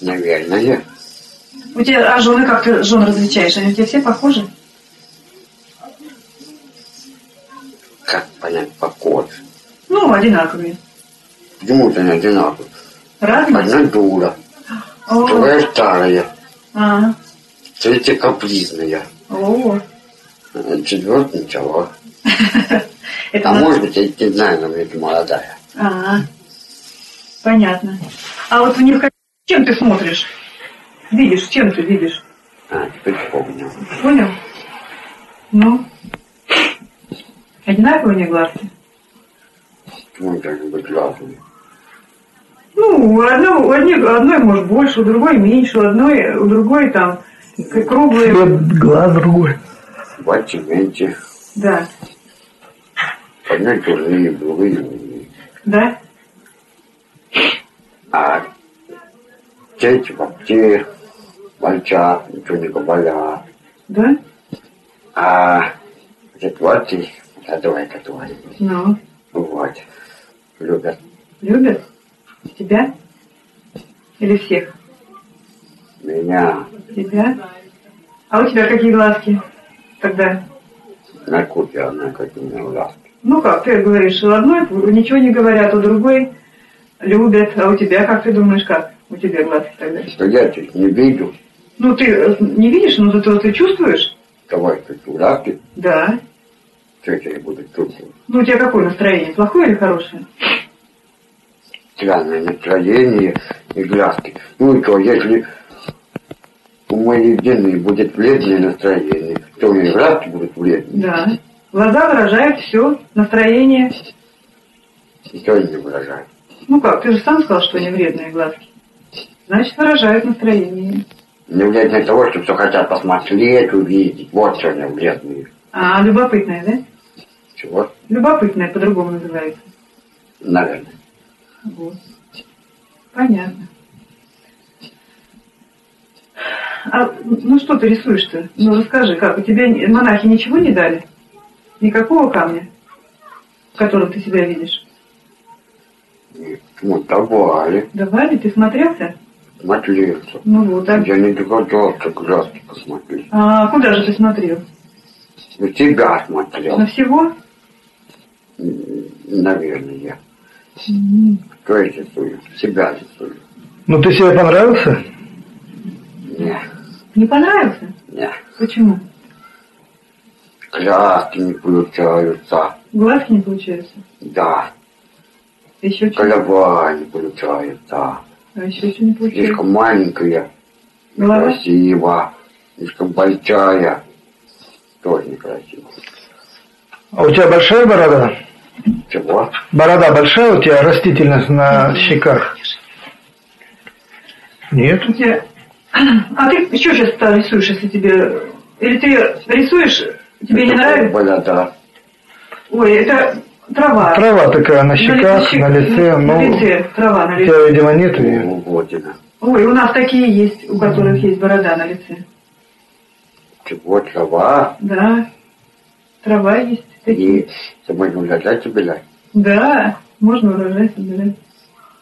Наверное. У тебя, а жены как ты жен различаешь? Они у тебя все похожи? Как понять похож? Ну, одинаковые. Почему это не одинаково? Разные? Одна дура, О, вторая старая, а, третья капризная, о. четвертая ничего. Это А на- может быть, я не знаю, но это молодая. А, понятно. А вот у них чем ты смотришь? Видишь, чем ты видишь? А, теперь вспомнил. Понял? Ну? Одинаковые них глазки? Это должны быть разные? Ну, у одного, у одних, одной может больше, у другой меньше, у одной, у другой там к- круглые. глаз другой. Бачи меньше, Да, одной турные, другие да? А Чечь вообще мальчак, ничего не говорят. Да? А четвертый, давай который. Ну, Вот. Любят. любят? Тебя? Или всех? Меня Тебя? А у тебя какие глазки тогда? на купе она как у меня власть. Ну как, ты говоришь, у одной ничего не говорят, у другой любят, а у тебя, как ты думаешь, как? У тебя глазки тогда? Что я тут не видел, Ну ты э, не видишь, но зато ты чувствуешь? давай как власти, Да. что я буду чувствовать. Ну у тебя какое настроение, плохое или хорошее? Странное настроение и глазки. Ну и что, если у моей Лены будет вредное настроение, то у меня глазки будут вредные. Да. Глаза выражают все, настроение. Ничего не выражают. Ну как, ты же сам сказал, что они вредные глазки. Значит, выражают настроение. Не вредное того, что все хотят посмотреть, увидеть. Вот что они вредные. А, любопытное, да? Чего? Любопытное по-другому называется. Наверное. Вот. Понятно. А, ну что ты рисуешь-то? Ну расскажи, как, у тебя монахи ничего не дали? Никакого камня, в котором ты себя видишь? Ну, давали. Давали? Ты смотрелся? Смотрелся. Ну вот, а, Я не догадался глазки посмотреть. а куда же ты смотрел? На тебя смотрел. На всего? Наверное, я. М, Кто я рисую? Себя рисую. Ну ты себе понравился? Не, Не понравился? не. Почему? Краски не получаются. Глазки не получаются? Да. Еще что? Голова не получается. А еще что не получается? Слишком маленькая. Голова? Красиво. Слишком большая. Тоже некрасиво. А у тебя большая борода? Чего? Борода большая у тебя, растительность на щеках? Нет? У тебя... А ты что сейчас рисуешь, если тебе... Или ты рисуешь, тебе не Это нравится? Борода. Ой, это трава. Трава такая на щеках, на лице, На ну, лице, трава на у лице. тебя, видимо, нет ее. Угодина. Ой, у нас такие есть, у которых есть борода на лице. Чего? Трава. Да, трава есть такие. И самой не урожай собирать. Да, можно урожай собирать.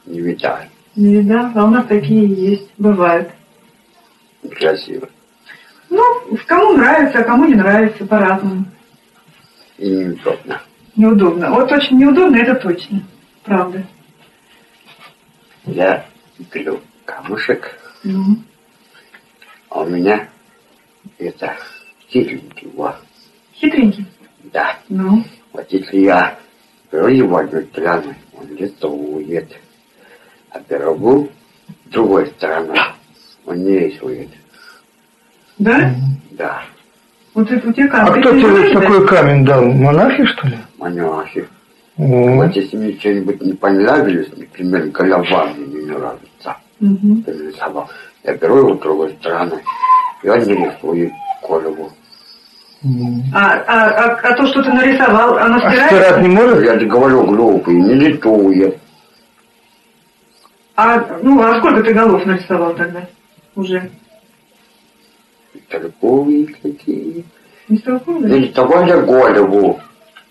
Не видать. Не видал, а у нас такие есть, бывают. Красиво. Ну, кому нравится, а кому не нравится, по-разному. И неудобно. Неудобно. Вот очень неудобно, это точно. Правда. Я беру камушек, Ну, а у меня это хитренький, вот. хитренький. Да. Ну, Вот если я беру его одной стороной, он рисует. А беру другой стороной, он не рисует. да? Да. Вот это у тебя А как? Ты кто тебе такой камень дал? Монахи, что ли? Монахи. Вот если мне что-нибудь не понравилось, например, голова мне не нравится, Мгм. я нарисовал, я беру его другой стороной, и он не рисует голову. А, а, а, а то, что ты нарисовал, оно А стирается? стирать не может? Я же говорю глупый, не рисует. А, ну, а сколько ты голов нарисовал тогда? Уже. Торговые какие. Не столкнулся? Нарисовал я голову.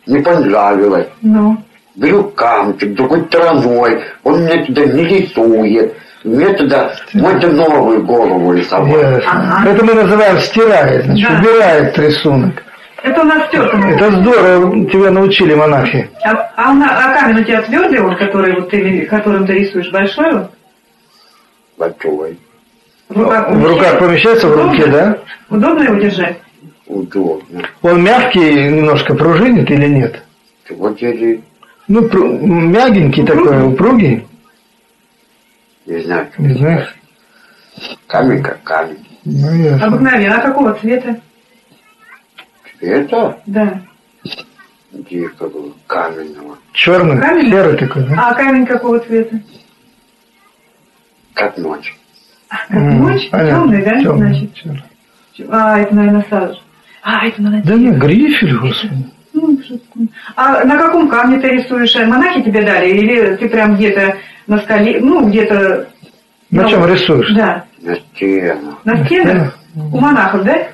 Не понравилось. Ну. Беру камчик другой стороной, он мне туда не рисует. Мне туда, можно новую голову рисовать. Ага. Это мы называем стирает, значит, Да. убирает рисунок. Это у нас стерка. Это здорово, тебя научили монахи. А, а, на- а камень у тебя твердый, он, который вот ты, которым ты рисуешь, большой он? Большой, В руках, В руках помещается в руке, да? Удобно его держать? удобно. Он мягкий, немножко пружинит или нет? Вот я Ну, пру- мягенький такой, упругий. не знаю, Не знаешь? камень как камень. Ну, ясно. Обыкновенно. А какого цвета? Это Да. дикого каменного, Черный, Камень? серый такой, да? А камень какого цвета? как ночь. Как М, ночь? понятно. Темный, да? Темный, Значит. черный. А, это, наверное, сажа. А, это на Да ну, грифель, господи. Ну. А на каком камне ты рисуешь? А Монахи тебе дали? Или ты прям где-то на скале, ну, где-то На чем рисуешь? Да. На стену. На стенах? У монахов, да?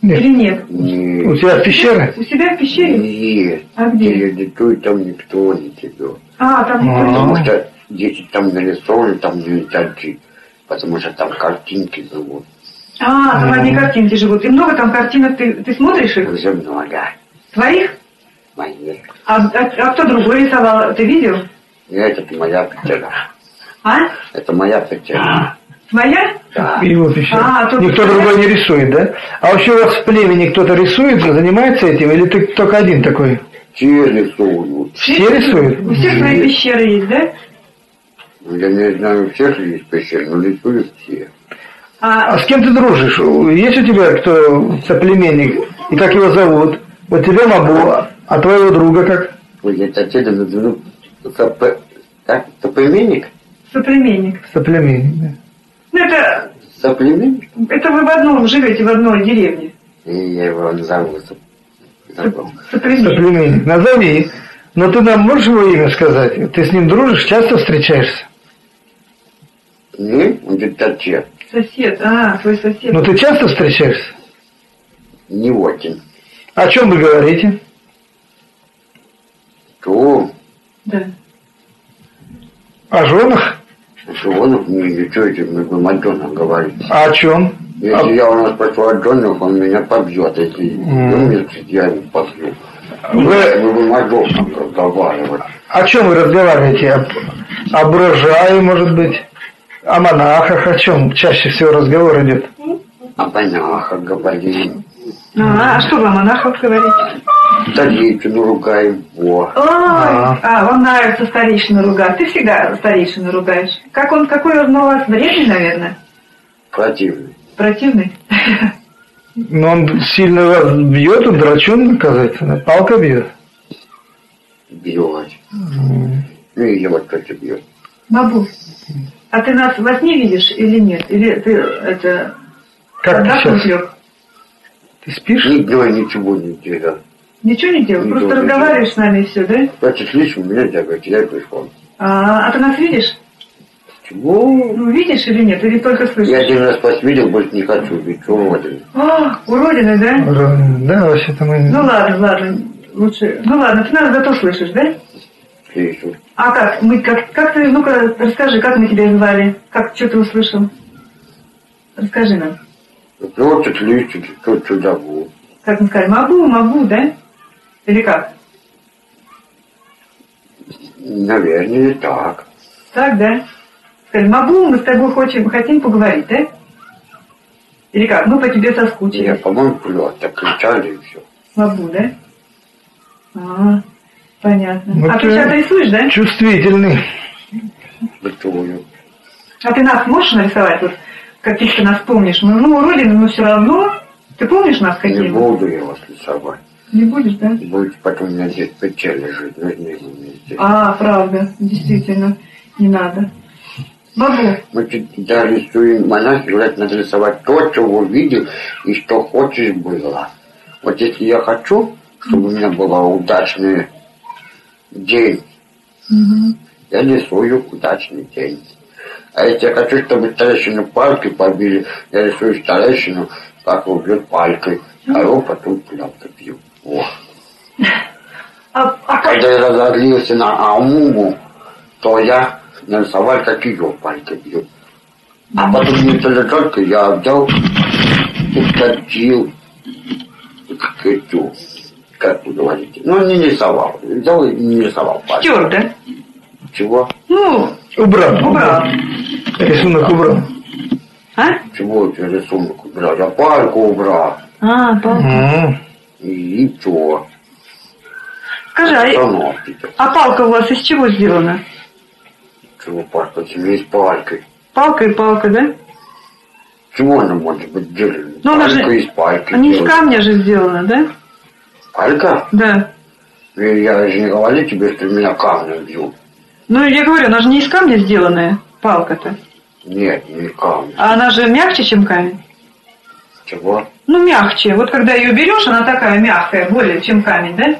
Нет. Или нет? У Нет. тебя пещеры? У себя в пещере? Нет. А где? Я диктую, там никто не тебе. А, там никто А. не Потому что дети там нарисованы, там не торчит. Потому что там картинки живут. А, там одни картинки живут. И много там картинок, ты, ты смотришь их? Уже много. Своих? Моих. А, а, а кто другой рисовал? Ты видел? Нет, это моя пещера. А? Это моя пещера. Твоя? Да. Его пещера. А, тут- Никто другой не рисует, да? А вообще у вас в племени кто-то рисует, занимается этим, или ты только один такой? Все рисуют. Все рисуют? У всех свои пещеры есть, да? Я не знаю, у всех ли есть пещеры, но рисуют все. А, А с кем ты дружишь? Есть у тебя кто соплеменник? И как его зовут? Вот тебя Мабу, а твоего друга как? Вот я соседа назову соп- как? Соплеменник? соплеменник. Соплеменник, да. Ну, это, Соплеменник? это вы в одном живете, в одной деревне. И я его назову. соп- забыл. Соплеменник. Соплеменник. Назови. Но ты нам можешь его имя сказать? Ты с ним дружишь, часто встречаешься? Не, он говорит, отец. Сосед. А, твой сосед. Ну ты часто встречаешься? Не очень. О чем вы говорите? То, Да. О женах? что он мне ничего этим мы будем о Джонах говорить. А о чем? Если я у нас спрошу о Джонах, он меня побьет. Если он мне скажет, я его побью. Вы Мы будем о Джонах разговаривать. о чем вы разговариваете? Об, об урожае, может быть? О монахах? О чем чаще всего разговор идет? О монахах говорим. А, а что вы о монахах говорите? Старейшину ругаем. Во. Ой, А. а, вам нравится старейшину ругать. Ты всегда старейшину ругаешь. Как он, какой он у вас вредный, наверное? Противный. Противный? Но он сильно вас бьет, он драчун, оказывается, палка бьет. Бьет. Ну и его кто-то бьет. Бабу, а ты нас во сне видишь или нет? Или ты это... Как ты сейчас? лег? Ты спишь? Ни дня ничего не делал. Ничего не делал? Ничего Просто не разговариваешь с нами и все, да? Значит, лишь у меня диабет, я пришел. А, а ты нас видишь? Чего? Ну, видишь или нет? Или только Я слышишь? один раз вас видел, больше не хочу видеть. Уродин. А, уродина, да? Да, вообще-то мы... Ну ладно, ладно. Лучше. Ну ладно, ты нас зато слышишь, да? Слышу. А как? Мы как, как ты, ну-ка, расскажи, как мы тебя звали? Как, что ты услышал? Расскажи нам. Прочит листики, кто сюда будет. Как мы сказали, могу, могу, да? Или как? Наверное, так. Так, да? Сказали, могу, мы с тобой хотим, хотим поговорить, да? Или как? Мы по тебе Я, соскучились. по-моему, просто кричали и все. Могу, да? А, понятно. Ну, а ты ты- сейчас рисуешь, да? Чувствительный. Рисую. А ты нас можешь нарисовать? Вот каких-то нас помнишь? Ну, ну уродины, но все равно. Ты помнишь нас Не какие? буду я вас рисовать. Не будешь, да? Будете потом у меня здесь печали жить. А, правда, действительно, не надо. Могу. Мы когда рисуем монахи, говорят, надо рисовать то, что увидел и что хочешь было. Вот если я хочу, чтобы у меня был удачный день, Мгм. я рисую удачный день. А если я хочу, чтобы старейшину палкой побили, я рисую старейшину, как его бьет палкой, а его потом палкой бью. Во. А, а как? Когда я разозлился на Амугу, то я нарисовал, как ее палкой бьют. А потом вместо лежанка я взял и скочил, как вы говорите, ну не рисовал, взял и не рисовал. Стер, да? Чего? Ну, Убрал. убрал. Рисунок убрал. А? Чего я рисунок убрал? Я пальку убрал. А, палка. М. И, и что? Скажи, а, а палка у вас из чего сделана? Чего палька? Тебе с палкой. Палка и палка, да? Чего она может быть сделана? Ну, она же- из пальки. Они из камня же сделаны, да? Палька? Да. И Я же не говорю тебе, что меня камнем бьют. Ну, я говорю, она же не из камня сделанная, палка-то. Нет, не камнем. А она же мягче, чем камень. Чего? Ну, мягче. Вот когда ее берешь, она такая мягкая, более, чем камень, да?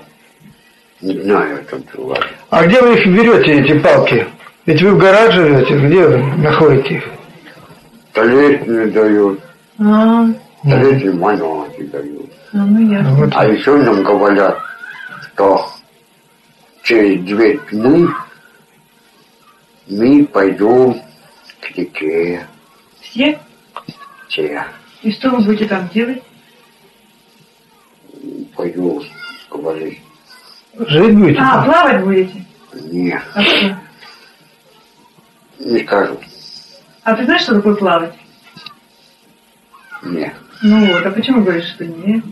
Не знаю, о чем ты говоришь. А где вы их берете, эти палки? Ведь вы в горах живете, где вы находитесь? Столетние дают, А, столетние монахи дают. А, ну ясно. Вот. А еще нам говорят, что через две тьмы мы пойдем к реке. Все? Те И что вы будете там делать? пойдем, говорит. Жить будете? А, там? плавать будете? Нет, А что? не скажу. А ты знаешь, что такое плавать? Нет. Ну вот, а почему говоришь, что нет?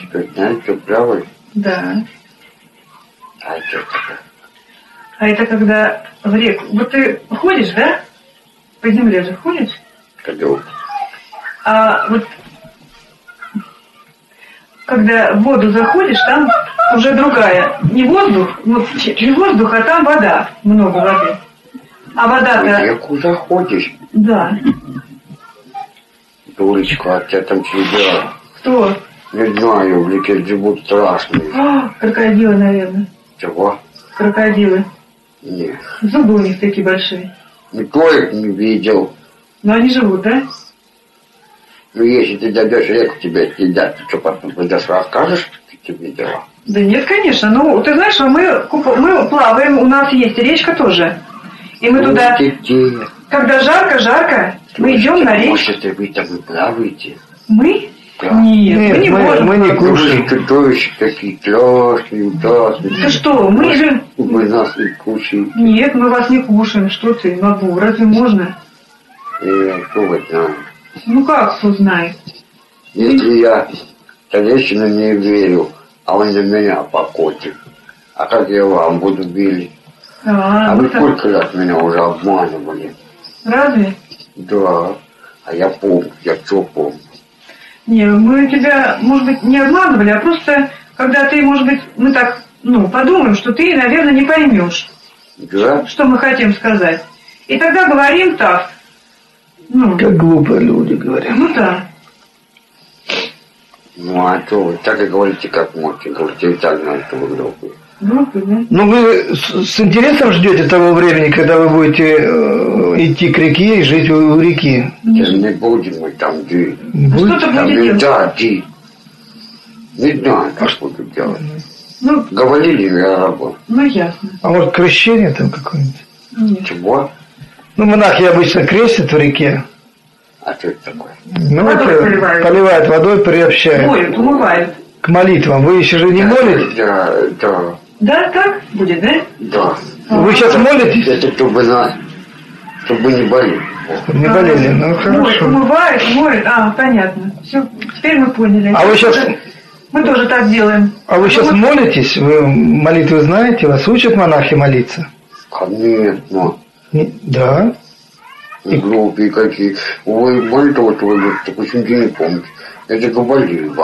Теперь знаете, что плавать? Да. А что такое? А это когда в реку... Вот ты ходишь, да? По земле же ходишь? Когда А вот когда в воду заходишь, там уже другая. Не воздух, вот ч- не воздух, а там вода, много воды. А в вода-то, реку заходишь, да. Дурочка, а тебя там чудо. Кто? Не знаю, в реке живут страшные. А, крокодилы, наверное. Чего? Крокодилы. Нет. Зубы у них такие большие. Никто их не видел. Но они живут, да? Ну, если ты дойдешь реку, тебя съедят, ты что, потом пойдешь расскажешь, что ты видела? Да нет, конечно. Ну, ты знаешь, мы, мы плаваем, у нас есть речка тоже. И мы туда, Детей. когда жарко-жарко, мы идем на речку. Может, вы там и плаваете? Мы? Да. Нет, Нет, мы не мы- можем. мы не. Вы Кушаем. чудовища такие классные, ужасные. Ты что, мы же... Вы нас не кушаете. Нет, мы вас не кушаем. Что ты, могу? Разве можно? Э, что вы знаете? Ну как, кто знает? Если я Толещину не верю, а он на меня покотит, а как я вам буду верить? А, А ну вы так, сколько раз меня уже обманывали? разве? Да, а я помню, я что помню. Не, мы тебя, может быть, не обманывали, а просто, когда ты, может быть, мы так, ну, подумаем, что ты, наверное, не поймешь, Да? что мы хотим сказать. И тогда говорим так. Ну, Как глупые люди говорят. ну да. Ну а что вы так и говорите, как можете. Говорите, и так знаю, что вы глупые. Да? Ну, вы с, интересом ждете того времени, когда вы будете э, идти к реке и жить у, у реки? Да не будем мы там жить. Не А будете? что ты Там делать? нельзя жить. Не знаю, как буду делать. Ну, Говорили, я работаю. ну ясно. А может, крещение там какое-нибудь? Нет. Чего? Ну, монахи обычно крестят в реке. А что это такое? Ну, Водой это поливают. поливают водой, приобщают. Моют, умывают. К молитвам. Вы еще же не молитесь? Да, да, Да, так будет, да? да. Вы сейчас молитесь? Это чтобы нас, чтобы не болели. Чтобы не болели. Ну, хорошо. умывают, моют. А, понятно. Все, теперь мы поняли. А вы сейчас, Мы тоже так делаем. а вы сейчас молитесь? Вы молитвы знаете? Вас учат монахи молиться? Конечно. Не- Да. Глупые какие. Ой, молитва твою, так почему ты не помнишь? Я же говорил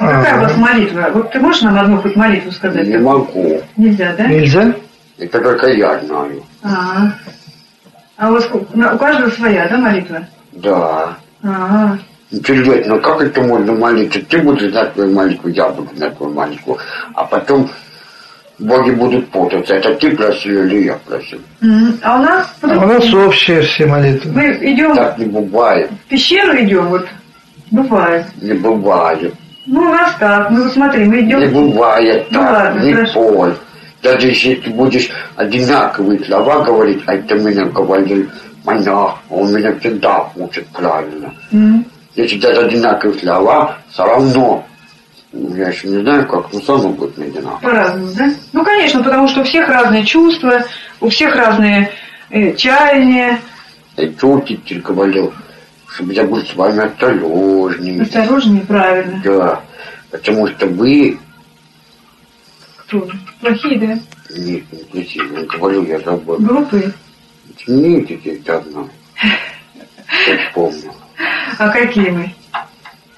вам. Какая у вас молитва? Вот ты можешь нам одну хоть молитву сказать? Не могу. Нельзя, да? Нельзя? Это только я знаю. А, а у вас у каждого своя, да, молитва? Да. А, Интересно, как это можно молиться? Ты будешь знать твою молитву, я буду знать твою молитву. А потом боги будут путаться. Это ты просил или я просил? а у нас А у нас общие все молитвы. мы идем Так не бывает. в пещеру идем, вот бывает. Не бывает. Ну, у нас так, ну смотри, мы Не идем. бывает Ну так. ладно, не хорошо. пой. Даже если ты будешь одинаковые слова говорить, а это меня говорил монах, он меня всегда учит правильно. М. Если даже одинаковые слова, все равно. Я еще не знаю, как, но равно будет не одинаково. По-разному, да? Ну, конечно, потому что у всех разные чувства, у всех разные э, чаяния. И учитель говорил, чтобы я был с вами осторожнее. Осторожнее, правильно. Да, потому что вы, Кто? Плохие, да? нет, не красивые, говорил, я забыл. Глупые. Нет, это одно. Так помню. А какие мы?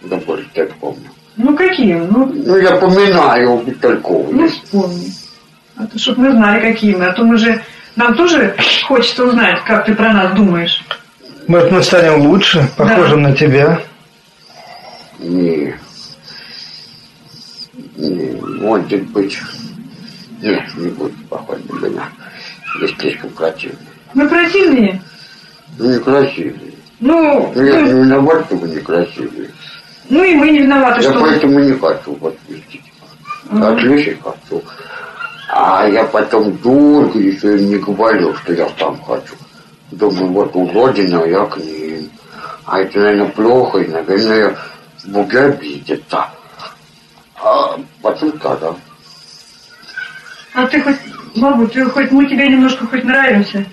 Забыл, так помню. Ну, какие? Ну, Ну, я поминаю Виталькову. ну вспомни. А то, чтобы мы знали, какие мы. А то мы же... Нам тоже хочется узнать, как ты про нас думаешь. Может, мы станем лучше, похожим на тебя? Не. Не, может быть. Нет, не будет похож на меня. Я слишком противный. Мы противные? Ну, некрасивый. Ну, Ну, я ну, не виноват, что вы некрасивые. ну и мы не виноваты, Я что... поэтому не хочу подпустить. Мгм. Отличий хочу. А я потом долго еще и не говорил, что я там хочу. Думаю, вот у Родины, а я к ним. А это, наверное, плохо, и, наверное, Боги обидятся. А потом сказал, А ты хоть, бабу, ты хоть, мы тебе немножко хоть нравимся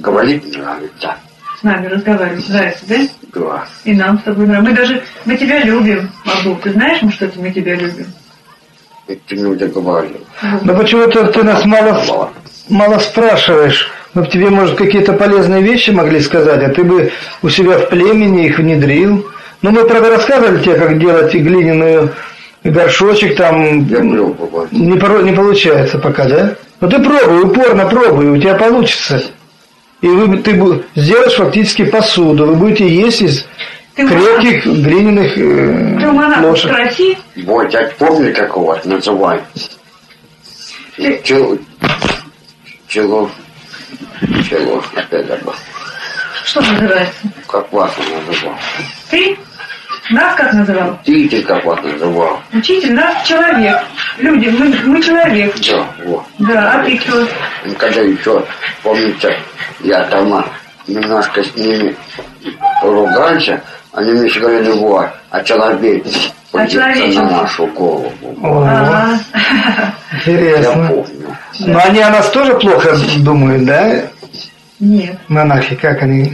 говорить нравится. с нами разговаривать, нравится, да? Да. И нам с тобой нравится. Мы даже, мы тебя любим, бабу. Ты знаешь, мы что это мы тебя любим? Ты мне договорил. Но почему-то ты нас мало, мало спрашиваешь. Мы бы тебе, может, какие-то полезные вещи могли сказать, а ты бы у себя в племени их внедрил. Ну, мы, правда, рассказывали тебе, как делать и глиняную горшочек, там Я пробовал. не, не получается пока, да? Но ты пробуй, упорно пробуй, у тебя получится. И вы, ты сделаешь фактически посуду, вы будете есть из Ты у крепких глиняных э, Ты у спроси, Вот, я помню, как вас называют. Ты- Чело. Чело. Чело. Опять забыл. что называется? Как вас он называл? Ты? Нас как называл? Ты как вас называл? Учитель, нас человек. Люди, мы, мы человек. Да, вот. Да, а ты кто? И Когда еще, помните, я там а, немножко с ними ругался, они мне все говорили, вот, а человек А подется человеченко. на нашу голову. О, Ага. Я интересно. помню. Но они о нас тоже плохо думают, да? Нет. Монахи, как они?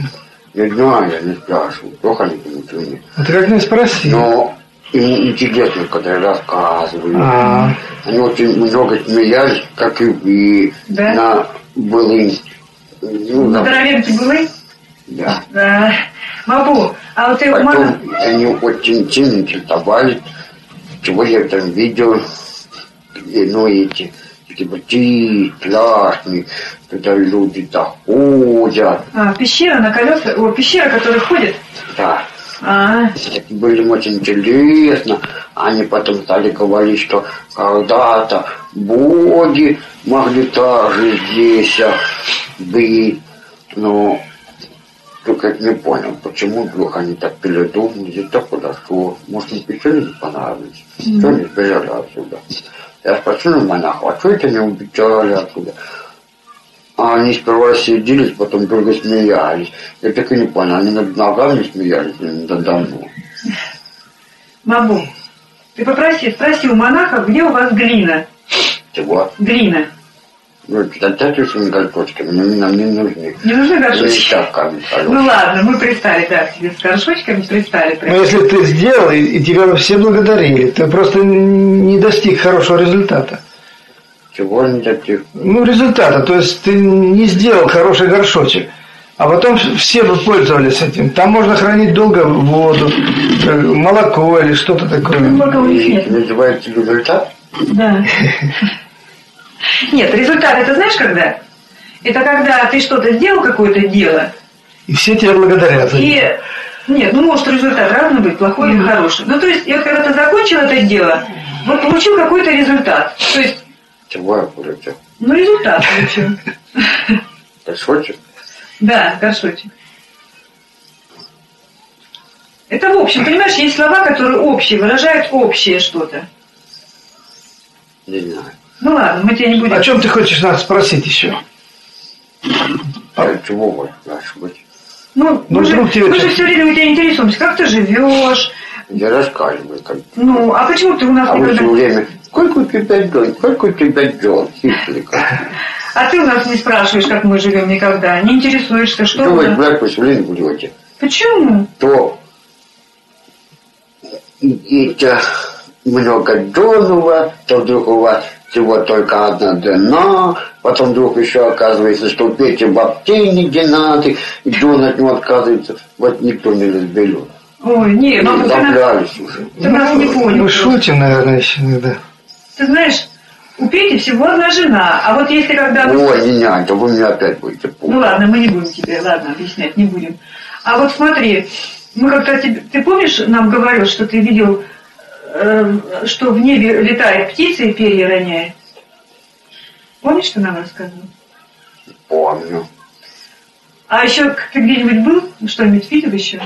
Не знаю, я не спрашиваю, плохо они думают или нет. Ну ты как не спроси. Но им интересно, когда я рассказываю. А, Они очень много смеялись, как и вы, Да? на. Ну, да, Здоровенки были? да. Да. Бабу, а вот ты Потом они очень сильно интересовались, чего я там видел, и, ну, эти, типа, ти, страшные, когда люди заходят, А, пещера на колесах, о, пещера, которая ходит. да. А, Это было им очень интересно. Они потом стали говорить, что когда-то боги могли также здесь быть. Но только не понял, почему вдруг они так передумали, так подошло. Может, им пещере не понравилось. Что они сбежали отсюда? Я спросил у монахов, а что это не убежали оттуда? А они сперва сердились, потом долго смеялись. Я так и не понял, они над ногами смеялись или надо мной. бабу, ты попроси, спроси у монахов, где у вас глина? Чего? Глина. Ну, кстати, с этими горшочками, но нам не нужны. Не нужны Они горшочки? шапками Ну хорошие. ладно, мы пристали, да, к тебе с горшочками пристали. прям. ну если ты сделал, и, и тебя все благодарили, ты просто не достиг хорошего результата. Чего они таких? Ну, результата, то есть ты не сделал хороший горшочек. А потом все бы пользовались этим. Там можно хранить долго воду, э, молоко или что-то такое. Молока у них нет. называется результат? Да. Нет, результат это знаешь когда? Это когда ты что-то сделал, какое-то дело, И все тебя благодарят. за и... это. Нет, ну может результат разный быть, плохой или хороший. Ну то есть, я когда ты закончил это дело, вот получил какой-то результат. То есть, Чего я ну результат получил. Горшочек? Да, горшочек. Это в общем, понимаешь, есть слова, которые общие, выражают общее что-то. Не знаю. Ну ладно, мы тебя не будем... О чем ты хочешь нас спросить еще? А чего вы спрашиваете? Ну, Ну, мы, же, мы же что- все время у тебя интересуемся, как ты живешь. Я рассказываю, как Ну, а почему ты у нас А никогда... все время, дел, сколько у тебя дел, хитрика. А ты у нас не спрашиваешь, как мы живем никогда, не интересуешься, что Что у вы нас... брать все время будете? Почему? То и это много донова, то вдруг у вас всего только одна длина, потом вдруг еще оказывается, что у Пети вообще нигде надо, и дон от него отказывается. Вот никто не разберет. Ой, не, мама, ты, нас, уже. ты нас не понял. Мы шутим, наверное, еще иногда. Ты знаешь, у Пети всего одна жена, а вот если когда... вы- Ой, не надо, вы мне опять будете Ну помнить. ладно, мы не будем тебе, ладно, объяснять не будем. А вот смотри, мы как-то тебе, ты помнишь, нам говорил, что ты видел что в небе летает птица и перья роняет. Помнишь, что нам рассказывал? Помню. А еще ты где-нибудь был? Что-нибудь видел еще?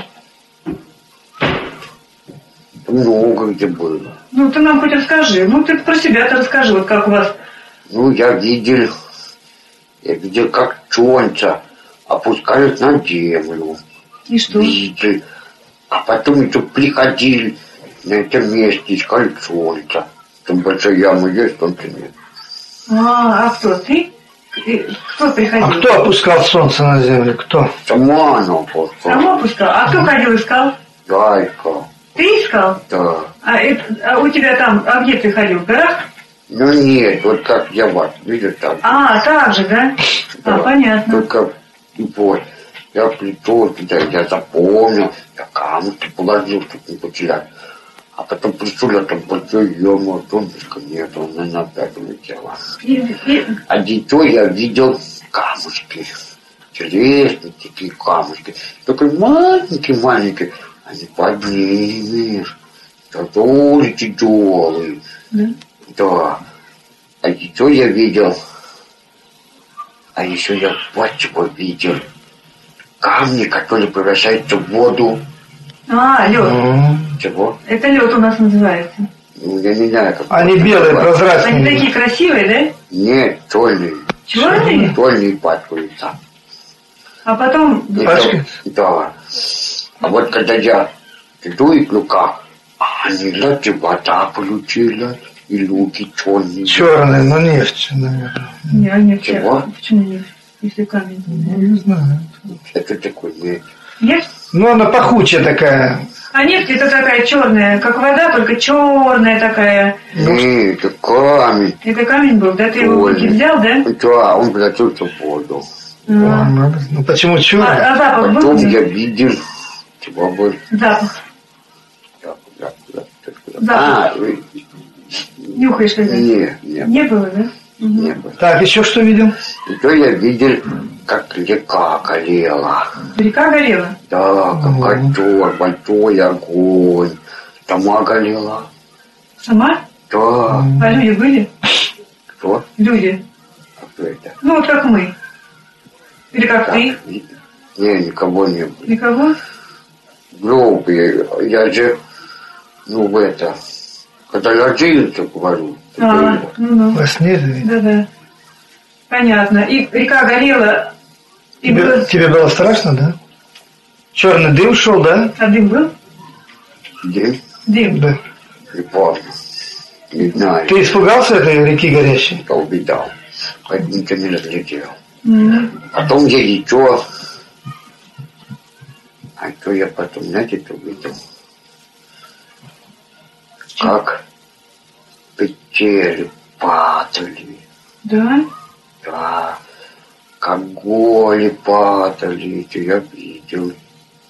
Много где было. Ну, ты нам хоть расскажи. Ну, ты про себя-то расскажи, вот как у вас. Ну, я видел, я видел, как чонца опускают на землю. И что? Видел. А потом еще приходили на этом месте, искали солнца. Там большая яма есть, солнца нет. А, а кто? Ты? Кто приходил? А кто опускал солнце на землю? Кто? Сама она просто. Сам опускал? А кто ходил искал? Зайка, Ты искал? да. А, это- а у тебя там, а где ты ходил? В горах? Ну нет, вот как я вас видел там. А, так же, да? А, Да. понятно. Только вот, я пришел туда, я запомнил, я камушки положил, чтобы не потерять. А потом пришел, я там большой ему, а солнышка нет, он на опять улетела. А дитё я видел камушки. Интересные такие камушки. Только маленькие-маленькие. Они поднимешь. Которые тяжелые. да. Да. А еще я видел, а еще я вот чего видел. Камни, которые превращаются в воду. А, лед. Чего? Это лед у нас называется. Ну, я не знаю, как... Они белые, называется. Они прозрачные. такие красивые, Нет, черные. да? Черные? Черные пачкаются. А потом... И Пачкаются? то- Да. А вот когда я иду и в руках, а они лати вода получилась, и луки черные. Черные, но нефть, наверное. Не, а нефть. Чего? Почему нефть? Если камень. Ну, не знаю. Это такой нет. Нефть? Ну, она пахучая такая. А нефть это такая черная, как вода, только черная такая. Нет, это камень. Это камень был, да? Ты его в руки взял, да? Да, он превратился в воду. А, Ну, почему черный? а запах был? Потом него? я видел, чего был. Запах. Да, да, да, да, да. Запах. А, вы- Нюхаешь когда? не, не, Не было, да? Не было. Так, еще что видел? И то я видел, как река горела. Река горела. Да, как Мгм. костер, большой огонь. Сама горела. Сама? Да, А люди были? кто? Люди. А кто это? Ну, вот как мы. Или как Так, ты? Не, никого не было. Никого? Глупые, я же, ну, в это, когда я женился, говорю, А, ну, ну. Во сне. Да-да. Понятно. И река горела, и Тебе, было... тебе было страшно, да? Черный дым шел, да? А дым был? день, Дым. Да. не помню, не знаю, Ты испугался этой реки горящей? я увидал, поэтому ничего не разглядел. М. Потом я еще, а что я потом, знаете, что увидел? Как петели падали, Да? Да, как голи падали, это я видел.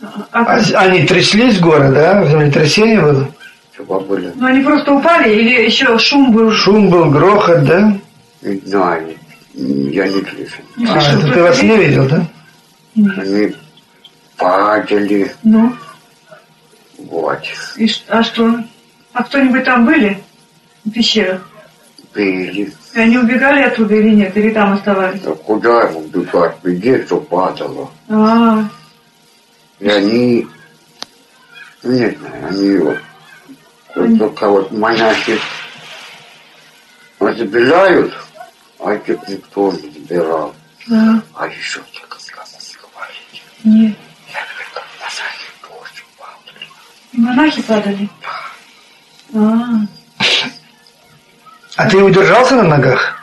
А, А они тряслись горы, да? Землетрясение было? Чего были? Ну, они просто упали или еще шум был? Шум был, грохот, да? Не знаю, я не слышал. Не А, слышал, это ты во сне видел? да? Нет. Они падали, Ну, вот, и а что? А кто-нибудь там были? В пещерах? Пили. И они убегали оттуда или нет? Или там оставались? Да куда ему бежать? Везде все падало. А, И они, ну, не знаю, они вот, вот только вот монахи забирают, а этих никто не забирал. а, А еще так никому не говорить. нет. Я говорю, монахи тоже падали. И монахи падали? А, А ты удержался на ногах?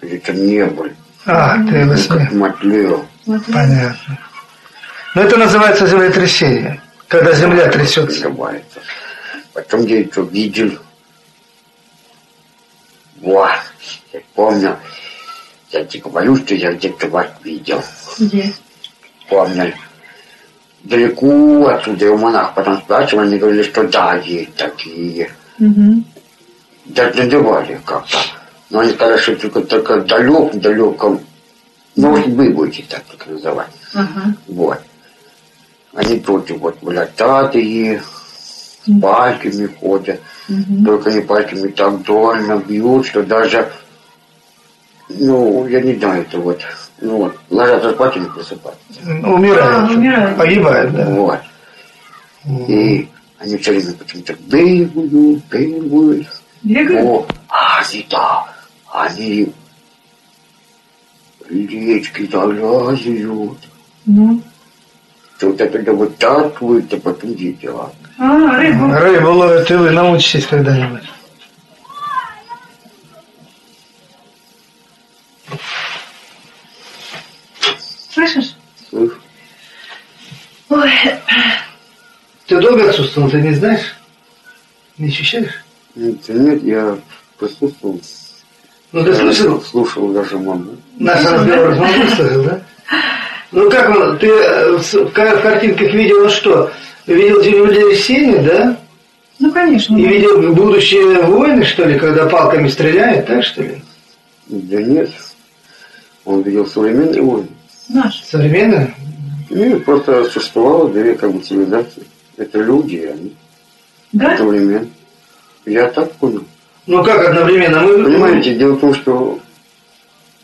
Это небо, А, ты во как сне. мотлел. смотри. Понятно. Но это называется землетрясение, когда земля трясется. называется. Потом я еще видел. Вот, я помню. Я тебе говорю, что я где-то вас видел. Где? Помню. Далеко отсюда у монах потом спрашивал, они говорили, что да, есть такие. Угу. Даже называли как-то. Но они сказали, что только, только далек, далеком. Ну, вот вы будете так только называть. Ага. Вот. Они тоже вот вылетатые, с пальками ходят. Только не пальками так больно бьют, что даже, ну, я не знаю, это вот, ну вот, ложатся спать и не просыпаются. Умирает. А, умирает. Погибает, да. Вот. И они все время почему-то бегают, бегают. Бегают? О, а они, да, они речки залазят. Ну. Что-то тогда вот так выйти, а потом едят. А, рыбу. Рыбу ловят, и вы научитесь когда-нибудь. Слышишь? Слышь, Ой, Ты долго отсутствовал, ты не знаешь? Не ощущаешь? Нет, нет, я присутствовал. Ну ты слышал? Слушал даже маму. Наш разговор с мамой слышал, да? Ну как он, ты э, в картинках видел что? Видел землетрясение, да? ну конечно. И да. видел будущие войны, что ли, когда палками стреляют, так что ли? Да нет. Он видел современные войны. Наш. Современные? Нет, просто существовало две как бы цивилизации. Это люди, они Да? одновременно. Я так понял. Ну как одновременно? Мы, Понимаете, дело в том, что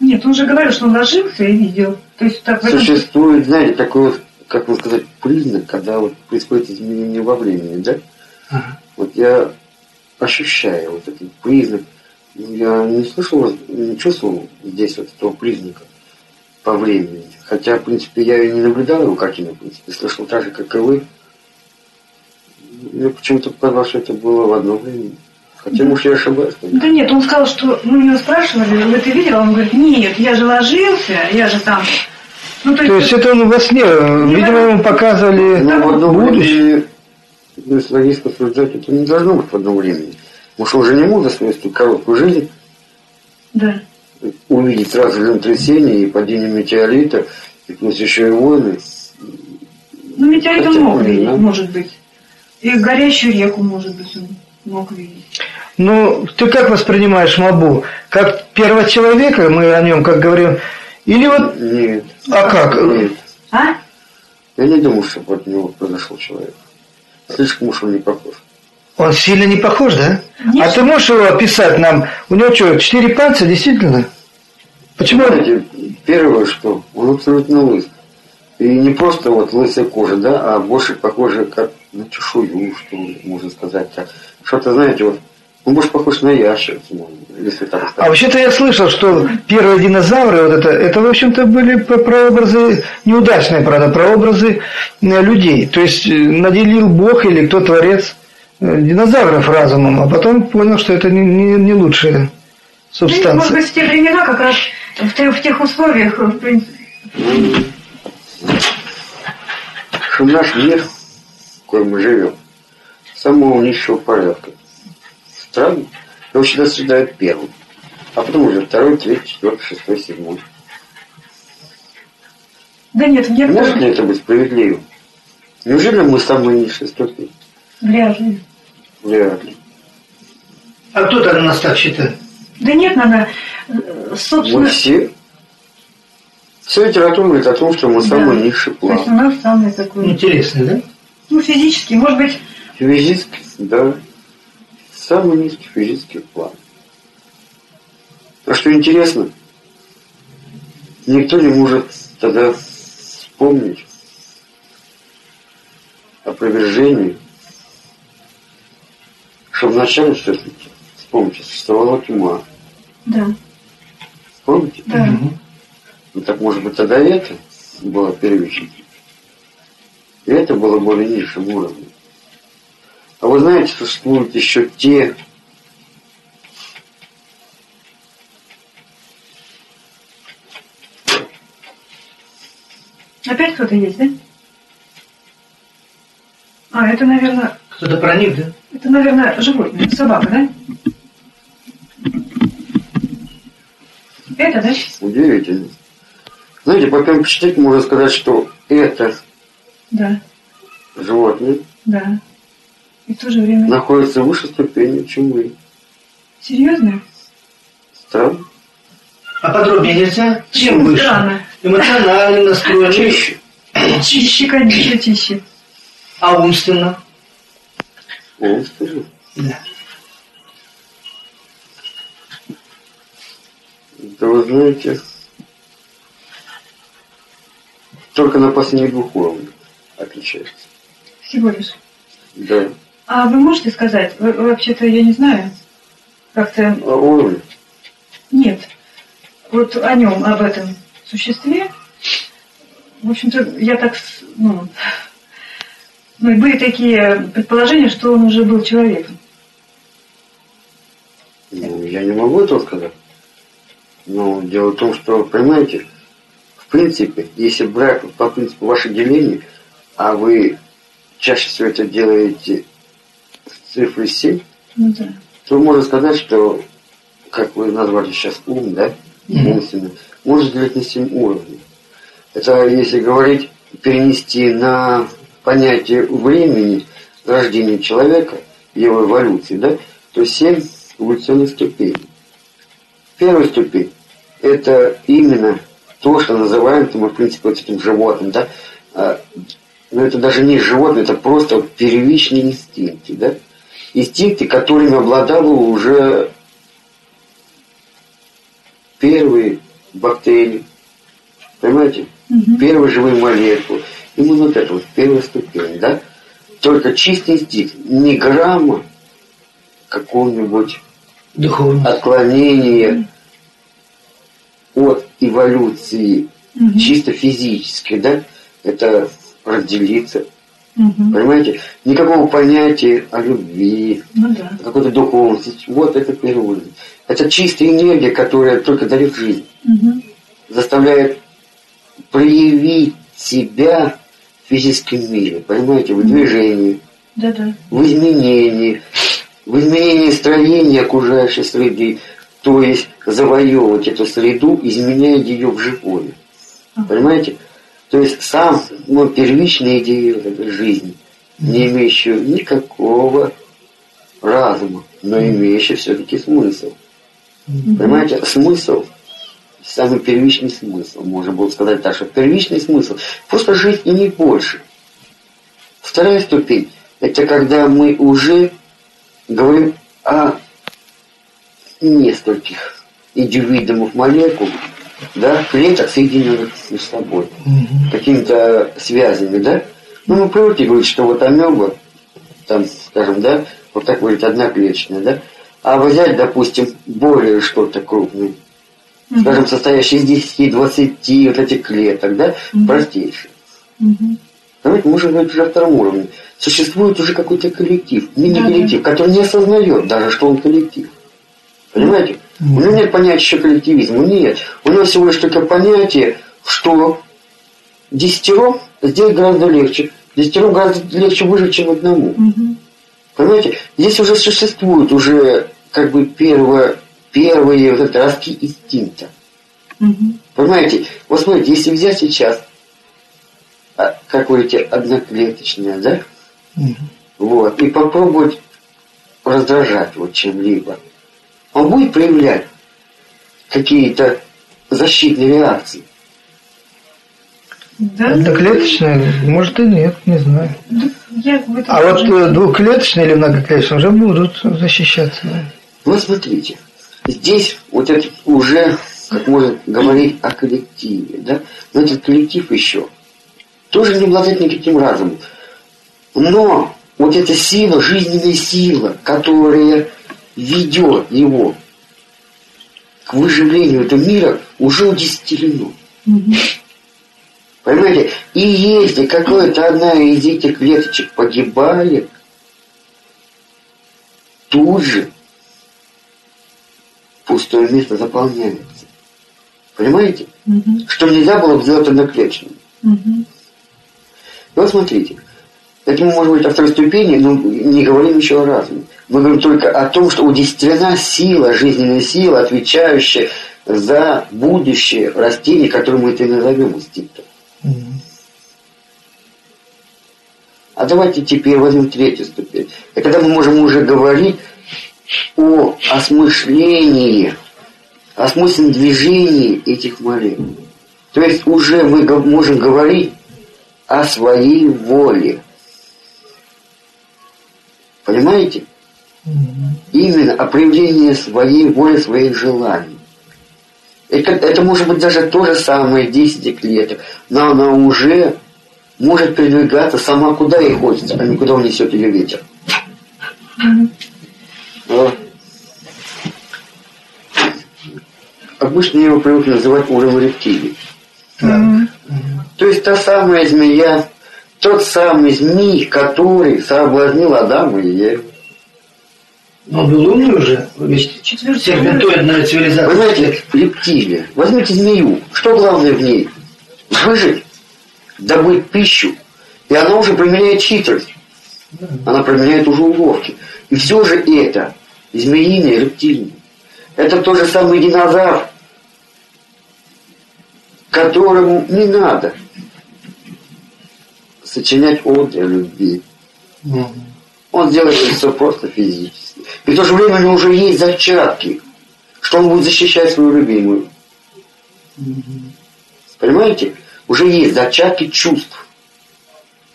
Нет, он же говорил, что он ложился и видел. То есть так этом... существует, знаете, такой вот, как вам сказать, признак, когда вот происходит изменение во времени, да? Ага. Вот я ощущаю вот этот признак. Я не слышал, не чувствовал здесь вот этого признака по времени. Хотя, в принципе, я и не наблюдал его картину, в принципе, слышал так же, как и вы. Мне почему-то показалось, что это было в одно время. Хотя, может, я ошибаюсь. Да нет, он сказал, что мы у него спрашивали, вы это видел? Он говорит, нет, я же ложился, я же там... Ну, то То есть это он во сне, видимо, ему показывали Ну, в одном будущее. времени, если логически рассуждать, это не должно быть в одном времени. Может, он же не мог за свою короткую жизнь Да. увидеть сразу землетрясение и падение метеорита, и плюс еще и войны. Ну, метеорит он мог блин, видеть, ну. может быть. И горящую реку, может быть, он мог видеть. Ну, ты как воспринимаешь Мабу? Как первого человека, мы о нем как говорим, или вот, Нет. а как? Нет. А? Я не думаю, что от него произошел человек. Слишком уж он не похож. Он сильно не похож, да? Нет. А ты можешь его описать нам? У него что, четыре пальца, действительно? Почему? Знаете, первое, что он абсолютно лыс. И не просто вот лысая кожа, да, а больше похоже как на чешую, что ли, можно сказать так. Что-то, знаете, вот, он больше похож на ящерицу, если так А сказать. вообще-то я слышал, что первые динозавры, вот это, это в общем-то были про- прообразы, неудачные, правда, прообразы э, людей. То есть э, наделил Бог или кто творец э, динозавров разумом, а потом понял, что это не, не, не лучшая Да нет, может субстанция. быть, в те времена как раз в, те- в тех условиях, в принципе, Что наш мир, в коем мы живем, самого низшего порядка. Странно. Его всегда суждают первым. А потом уже второй, третий, четвертый, шестой, седьмой. Да нет, в Может некоторых ли это быть справедливым? Неужели мы самые низшие ступени? вряд ли. Вряд ли. А кто тогда нас так считает? Да нет, надо, э, Мы собственно, все... Вся литература говорит о том, что мы Да. самый низший то есть у план. нас самый такой, Интересно, да? Ну, физически, может быть, Физически, да. Самый низкий физический план. А что интересно, никто не может тогда вспомнить опровержение, что вначале все-таки, вспомните, существовала тьма. да, Помните? да. Ну так может быть тогда это было первичным. И это было более низшим уровнем. А вы знаете, существуют еще те, Опять кто-то есть, да? А, это, наверное, Кто-то проник, да? это, наверное, животное, собака, да? Это, да? удивительно. Знаете, по первому впечатлению можно сказать, что это Да, животное да. И в то же время... находится выше ступени, чем вы. Серьезно? Странно. А подробнее нельзя? Чем выше? странно? Эмоционально настроен, Чище. Чище, конечно, чище. а умственно? Скажу. Да. Да вы знаете, только на последних двух уровнях отличается. Всего лишь. Да. А вы можете сказать, вообще-то я не знаю, как-то А уровень? нет, вот о нем, об этом существе, в общем-то, я так, ну, ну, и были такие предположения, что он уже был человеком. Ну, я не могу этого сказать. Но дело в том, что, понимаете, в принципе, если брать по принципу ваше деление, а вы чаще всего это делаете с цифрой 7, Ну да. то можно сказать, что, как вы назвали сейчас ум, да, умственно, можно делить на 7 уровней. Это, если говорить, перенести на понятие времени рождения человека, его эволюции, да, то 7 эволюционных ступеней. Первая ступень – это именно то, что называем, мы, в принципе, вот этим животным, да, а, но это даже не животное, это просто первичные инстинкты, да, инстинкты, которыми обладала уже первые бактерии, понимаете, Мгм. первые живые молекулы. Именно вот это вот первая ступень, да? Только чистый инстинкт, не грамма какого-нибудь отклонения от эволюции Мгм. чисто физической, да? Это разделиться, Мгм. понимаете? Никакого понятия о любви, Ну да. какой-то духовности. Вот это первый. Это чистая энергия, которая только дает жизнь. Мгм. заставляет проявить себя в физическом мире, понимаете, в движении, Да-да. в изменении, в изменении строения окружающей среды, то есть завоевывать эту среду, изменяя ее в живое. Ага. Понимаете? То есть сам, ну, вот этой жизни, не имеющая никакого разума, но имеющая все-таки смысл. Понимаете, смысл, самый первичный смысл, можно было сказать так, что первичный смысл, просто жить и не больше. Вторая ступень, это когда мы уже говорим о нескольких индивидуумов молекул, да, клеток, соединенных между собой, какими-то связями, да. Ну, мы привыкли говорить, что вот амеба, там, скажем, да, вот так говорит, одноклеточная, да, а взять, допустим, более что-то крупное, скажем, состоящее из 10-20 вот этих клеток, да, Мгм. простейших. Мгм. Понимаете, можно говорить уже о втором уровне. Существует уже какой-то коллектив, мини-коллектив, Да-да. который не осознает даже, что он коллектив. Понимаете? У него нет понятия еще коллективизма, нет. У него всего лишь только понятие, что десятером сделать гораздо легче. Десятером гораздо легче выжить, чем одному. Мгм. Понимаете? Здесь уже существуют уже как бы первое, первые вот это ростки инстинкта. Мгм. Понимаете? Вот смотрите, если взять сейчас, а, как вы говорите, одноклеточное, да? Вот, и попробовать раздражать вот чем-либо, он будет проявлять какие-то защитные реакции. Да? Одноклеточная, может и нет, не знаю. Да, Я в этом А вот тоже- э, двухклеточные или многоклеточные уже будут защищаться. да. Вот смотрите, здесь вот это уже, как можно говорить о коллективе, да? Но этот коллектив еще тоже не обладает никаким разумом. Но вот эта сила, жизненная сила, которая ведет его к выживлению этого мира, уже удесятерено. Мгм. Понимаете? И если какая-то одна из этих клеточек погибает, тут же пустое место заполняется. Понимаете? Мгм. Что нельзя было бы сделать одноклеточным. И вот смотрите, это мы, может быть, о второй ступени, но не говорим еще о разуме. Мы говорим только о том, что удесятерена сила, жизненная сила, отвечающая за будущее растений, которое мы это назовем инстинктом. А давайте теперь возьмем третью ступень. И когда мы можем уже говорить о осмышлении, о смысленном движении этих молекул. То есть уже мы можем говорить о своей воле. Понимаете? Именно о проявлении своей воли, своих желаний. Это, это может быть даже то же самое 10 клеток, но она уже может передвигаться сама куда ей хочется, а не куда унесет ее ветер. Вот. Обычно его привыкли называть уровень рептилий. То есть та самая змея, тот самый змей, который соблазнил Адама и Еву. Но он был умный уже, ведь серпентоидная цивилизация. Вы знаете, рептилия. Возьмите змею. Что главное в ней? Выжить, добыть пищу. И она уже применяет хитрость. Она применяет уже уловки. И все же это змеиное, рептильное. Это тот же самый динозавр, которому не надо сочинять оды о любви. Он делает все просто физически. И в то же время у него уже есть зачатки, что он будет защищать свою любимую. Понимаете? Уже есть зачатки чувств.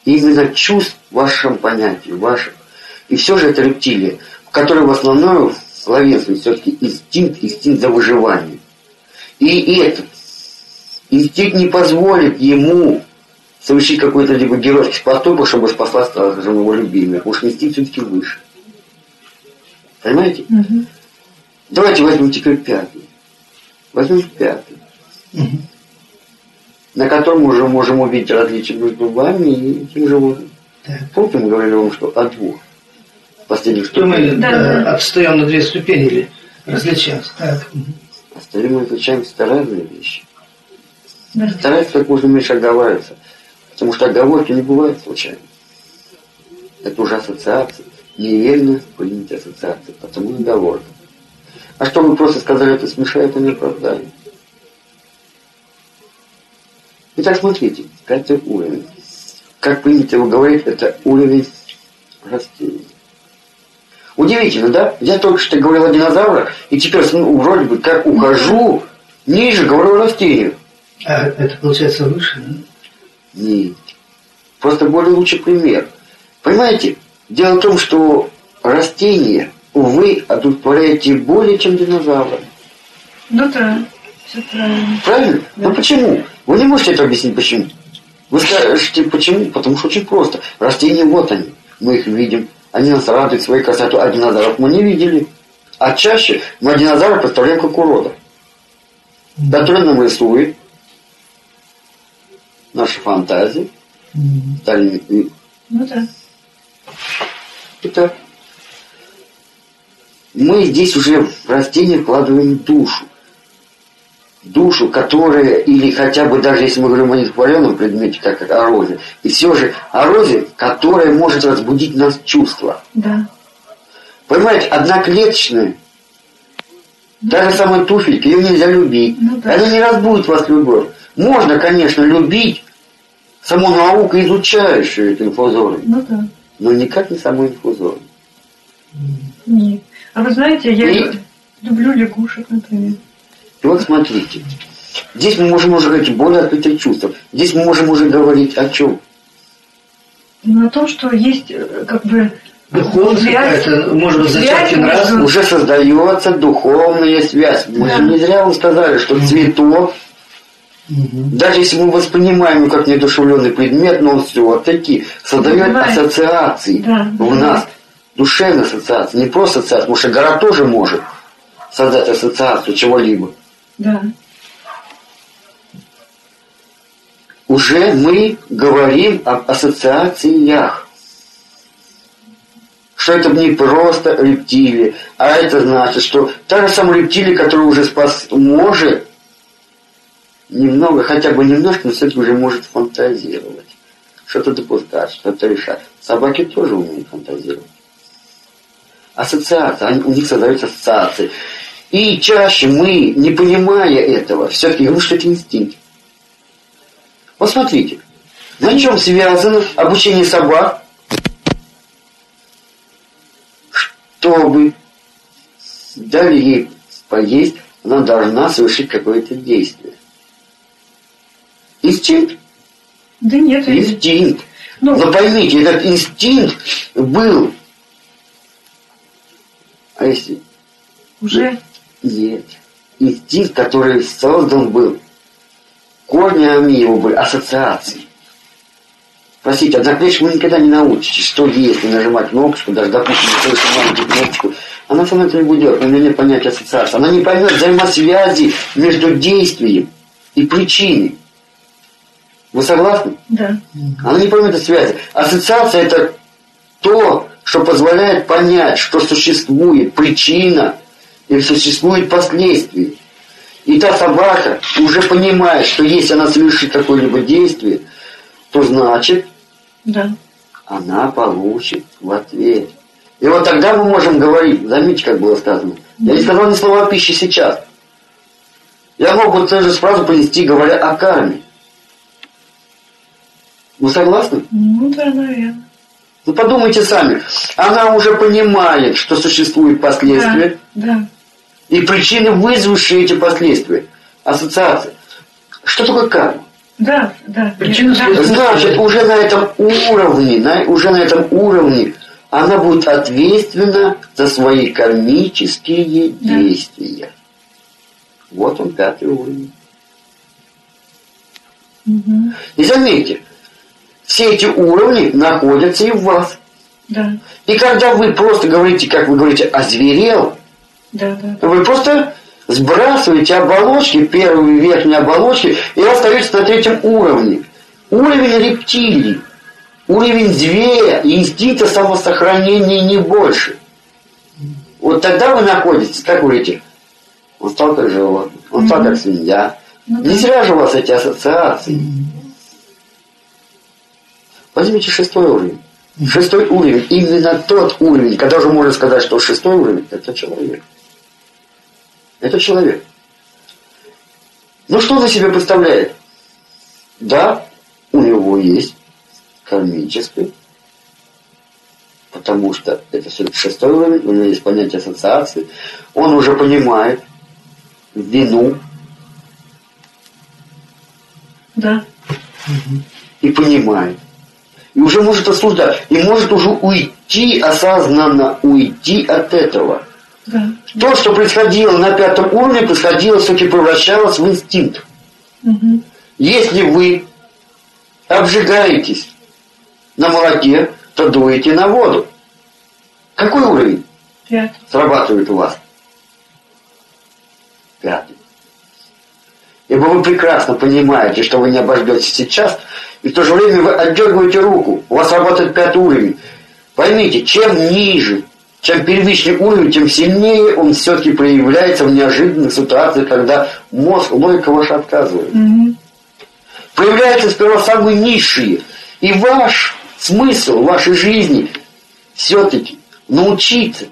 И именно чувств в вашем понятии, в вашем. И все же это рептилия, в которой в основном словенствует все-таки инстинкт, инстинкт за выживание. И этот инстинкт не позволит ему совершить какой-то либо геройский поступок, чтобы спасла, его любимого. Уж инстинкт все-таки выше. Понимаете? Угу. Давайте возьмем теперь пятый. Возьмем пятый. Угу. На котором мы уже можем увидеть различия между вами и этим животным. Так. Помните, мы говорили вам, что от двух последних Что мы ступеней. Да, да, да. отстаем на две ступени или различаемся. Так. Остальные мы отличаемся это разные вещи. Да. Старайтесь как можно меньше оговариваться. Потому что оговорки не бывают случайно. Это уже ассоциации. Неверно принятие ассоциации. Потому и. А что вы просто сказали, это смешает, это не оправдание. Итак, смотрите, пятый уровень. Как принято его говорить, это уровень растений. Удивительно, да? Я только что говорил о динозаврах, и теперь ну, вроде бы как ухожу, ниже говорю о растениях. А это получается выше, да? Нет. Просто более лучший пример. Понимаете, дело в том, что растения, увы, одухотворяете более, чем динозавры. Ну да, все правильно. Правильно? Да. Ну почему? Вы не можете это объяснить, почему? Вы скажете, почему? Потому что очень просто. Растения вот они. Мы их видим. Они нас радуют своей красотой, а динозавров мы не видели. А чаще мы динозавра представляем как урода, который нам рисует наши фантазии, Мгм. дальние Ну да. Итак, мы здесь уже в растение вкладываем душу. Душу, которая, или хотя бы даже если мы говорим о нетворенном предмете, как о розе, и все же о розе, которая может разбудить нас чувства. Да. Понимаете, одноклеточная, даже самая туфелька, ее нельзя любить. Ну да. Она не разбудит вас любовь. Можно, конечно, любить саму науку, изучающую эту инфузорию, Ну да. Но никак не саму инфузорию. Нет. А вы знаете, я И- люблю лягушек, например. И вот смотрите, здесь мы можем уже говорить более открытых чувств. Здесь мы можем уже говорить о чем? Ну, о том, что есть э, как бы Духовность Связь- какая-то, может быть, зачатки нравства. между- Уже создается духовная связь. Мы Да. же не зря вам сказали, что цветок, Мгм. даже если мы воспринимаем его как недушевленный предмет, но он все-таки создает Бывает. ассоциации Да. в нас. Душевные ассоциации, не просто ассоциации, потому что гора тоже может создать ассоциацию чего-либо. Да. уже мы говорим об ассоциациях. Что это не просто рептилия, а это значит, что та же самая рептилия, которая уже спас, может немного, хотя бы немножко, но все-таки уже может фантазировать. Что-то допускать, что-то решать. Собаки тоже умеют фантазировать. Ассоциация, они- у них создаются ассоциации. И чаще мы, не понимая этого, все-таки говорим, что это инстинкт. Вот смотрите, на чем связано обучение собак, чтобы дали ей поесть, она должна совершить какое-то действие. Инстинкт? Да нет, Инстинкт. ну, Но поймите, этот инстинкт был А если Уже? нет, инстинкт, который создан был, корнями его были ассоциации. Простите, однако вещь вы никогда не научитесь, что не нажимать кнопочку, даже, допустим, слышу маленькую кнопочку. Она сама это не будет делать, у нее нет понятия ассоциации. Она не поймет взаимосвязи между действием и причиной. Вы согласны? Да. Она не поймет этой связи. Ассоциация – это то, что позволяет понять, что существует причина и существует последствия. И та собака уже понимает, что если она совершит какое-либо действие, то значит Да. она получит в ответ. И вот тогда мы можем говорить, заметьте, как было сказано. Я не сказал ни слова о пище сейчас. Я мог бы тоже фразу принести, говоря о карме. Вы согласны? Ну да, наверное. Ну подумайте сами. Она уже понимает, что существуют последствия Да, да. и причины, вызвавшие эти последствия. Ассоциация. Что такое карма? Да, да. Причина да. Значит, уже на этом уровне, на- уже на этом уровне она будет ответственна за свои кармические Да. действия. Вот он, пятый уровень. Мгм. И заметьте, все эти уровни находятся и в вас. Да, И когда вы просто говорите, как вы говорите, озверел, да, да. вы просто сбрасываете оболочки, первые верхние оболочки, и остаетесь на третьем уровне. Уровень рептилий, уровень зверя и инстинкта самосохранения не больше. Вот тогда вы находитесь, как говорите, он стал как животное, он стал как свинья. Ну Не зря же у вас эти ассоциации. Возьмите шестой уровень. Шестой уровень, именно тот уровень, когда уже можно сказать, что шестой уровень – это человек. Это человек. Ну что он из себя представляет? Да, у него есть кармическое, потому что это все шестой уровень, у него есть понятие ассоциации, он уже понимает вину Да, и понимает. И уже может осуждать. И может уже уйти, осознанно уйти от этого. да. То, что происходило на пятом уровне, происходило, все-таки превращалось в инстинкт. Мгм. Если вы обжигаетесь на молоке, то дуете на воду. Какой уровень Пять. срабатывает у вас? Пятый. Ибо вы прекрасно понимаете, что вы не обождетесь сейчас, и в то же время вы отдергиваете руку. У вас работает пятый уровень. Поймите, чем ниже, чем первичный уровень, тем сильнее он все-таки проявляется в неожиданных ситуациях, когда мозг, логика ваша отказывает. Мгм. Проявляются сперва самые низшие. И ваш смысл вашей жизни все-таки научиться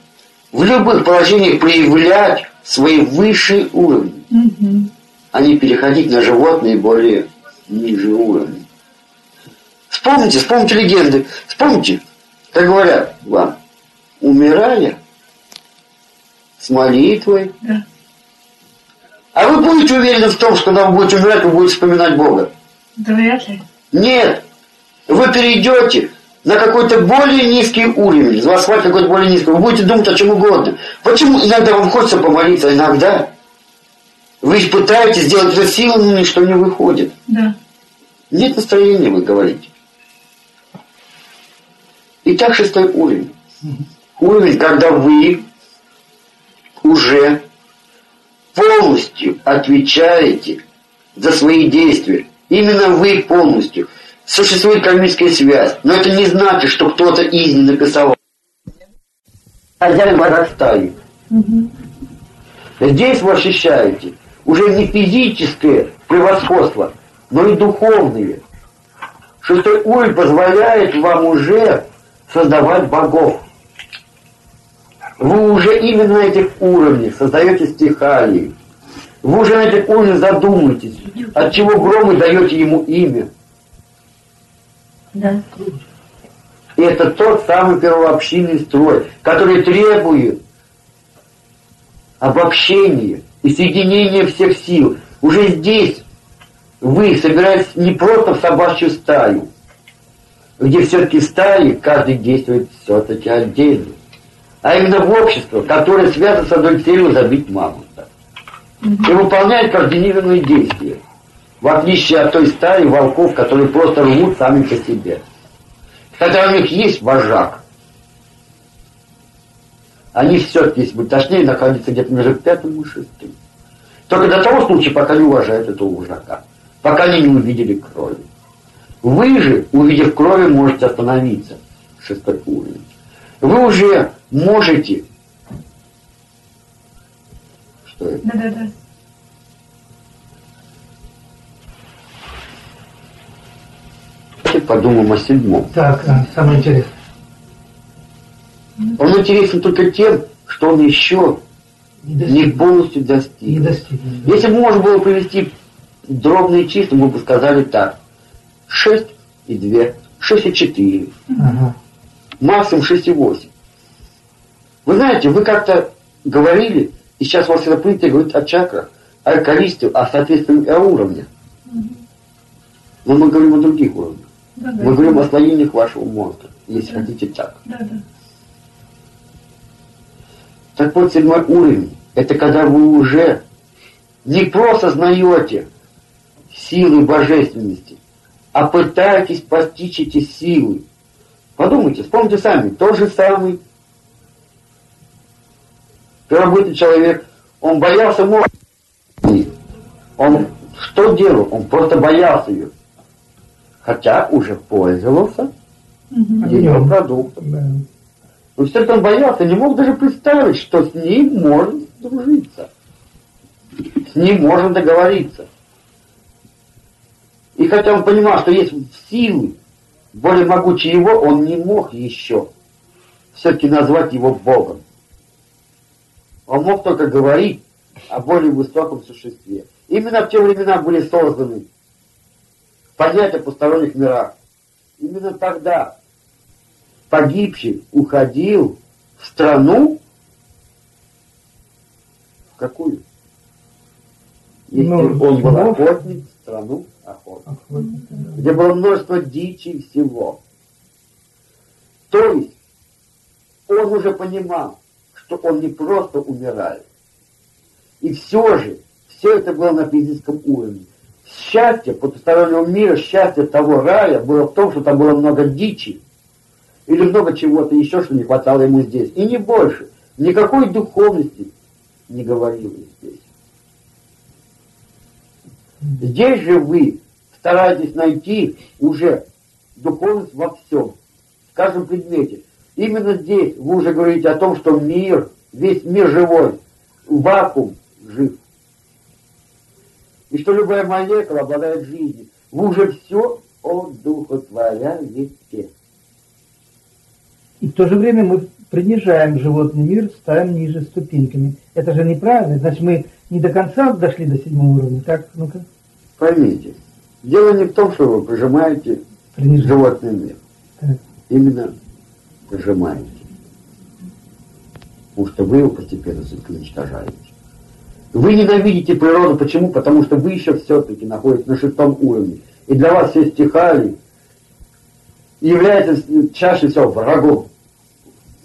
в любых положениях проявлять свои высшие уровни, Мгм. а не переходить на животные более ниже уровни. Вспомните, вспомните легенды. Вспомните, как говорят вам, умирая с молитвой. Да. А вы будете уверены в том, что когда вы будете умирать, вы будете вспоминать Бога? Да вряд ли. Нет. Вы перейдете на какой-то более низкий уровень. Из вас хватит какой-то более низкий. Вы будете думать о чем угодно. Почему иногда вам хочется помолиться, а иногда вы пытаетесь сделать это силами, ничто не выходит. Да. Нет настроения, вы говорите. Итак, шестой уровень. Уровень, когда вы уже полностью отвечаете за свои действия. Именно вы полностью. Существует кармическая связь. Но это не значит, что кто-то из них написал хозяин возрастает. Мгм. Здесь вы ощущаете уже не физическое превосходство, но и духовное. Шестой уровень позволяет вам уже создавать богов. Вы уже именно на этих уровнях создаете стихалии. Вы уже на этих уровнях задумаетесь, от чего гром и даете ему имя. Да. И это тот самый первообщинный строй, который требует обобщения и соединения всех сил. Уже здесь вы собираетесь не просто в собачью стаю, где все-таки стаи каждый действует все-таки отдельно. а именно в общество, которое связано с одной целью забить мамонта. И выполняет координированные действия, в отличие от той стаи волков, которые просто рвут сами по себе. Хотя у них есть вожак, они все-таки, если быть точнее, находятся где-то между пятым и шестым. Только до того случая, пока не уважают этого вожака, пока они не увидели крови. Вы же, увидев крови, можете остановиться. Шестой уровень. Вы уже можете... Что это? Да-да-да. Подумаем о седьмом. Так, а, самое интересное. Он интересен только тем, что он еще Не не достиг. полностью Не достиг. достиг. Если бы можно было привести дробные числа, мы бы сказали так. 6 и 2, 6 и 4, Ага. максимум 6 и 8. Вы знаете, вы как-то говорили, и сейчас у вас это принято говорить о чакрах, о количестве, о соответствии о уровне. Но мы говорим о других уровнях. Да-да. Мы говорим о слоениях вашего мозга, если хотите так. Да-да. Так вот, седьмой уровень – это когда вы уже не просто знаете силы божественности, а пытаетесь постичь эти силы. Подумайте, вспомните сами, тот же самый первобытный человек, он боялся молнии. Он что делал? Он просто боялся ее. Хотя уже пользовался ее продуктом. Да. Но все-таки он боялся, не мог даже представить, что с ним можно дружиться. С ним можно договориться. И хотя он понимал, что есть силы более могучие его, он не мог еще все-таки назвать его Богом. Он мог только говорить о более высоком существе. Именно в те времена были созданы понятия о посторонних мирах. Именно тогда погибший уходил в страну, в какую? Если Ну, он был охотник, в страну. Где было множество дичи всего. То есть он уже понимал, что он не просто умирает. И все же, все это было на физическом уровне. Счастье потустороннего мира, счастье того рая было в том, что там было много дичи, или много чего-то еще, что не хватало ему здесь. И не больше. Никакой духовности не говорилось здесь. Здесь же вы стараетесь найти уже духовность во всем, в каждом предмете. Именно здесь вы уже говорите о том, что мир, весь мир живой, вакуум жив. И что любая молекула обладает жизнью. Вы уже все одухотворяете. И в то же время мы принижаем животный мир, ставим ниже ступеньками. Это же неправильно. Значит, мы не до конца дошли до седьмого уровня. Так, ну-ка, Поймите, дело не в том, что вы прижимаете принижаем. животный мир. Так. Именно прижимаете. Потому что вы его постепенно уничтожаете. Вы ненавидите природу. Почему? Потому что вы еще все-таки находитесь на шестом уровне. И для вас все стихали и является чаще всего врагом.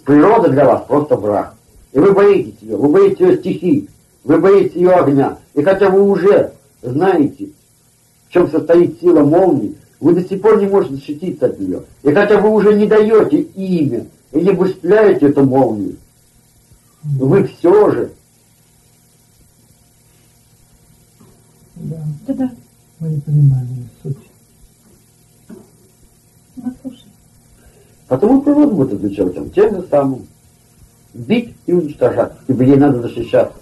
Природа для вас просто враг. И вы боитесь ее, вы боитесь ее стихий, вы боитесь ее огня. И хотя вы уже знаете, в чем состоит сила молнии, вы до сих пор не можете защититься от нее. И хотя вы уже не даете имя и не выстреляете эту молнию, вы все же Да, Да-да. мы не понимаем ее суть. Послушай. Потому природа будет отвечать вам тем же самым. Бить и уничтожать, ибо ей надо защищаться.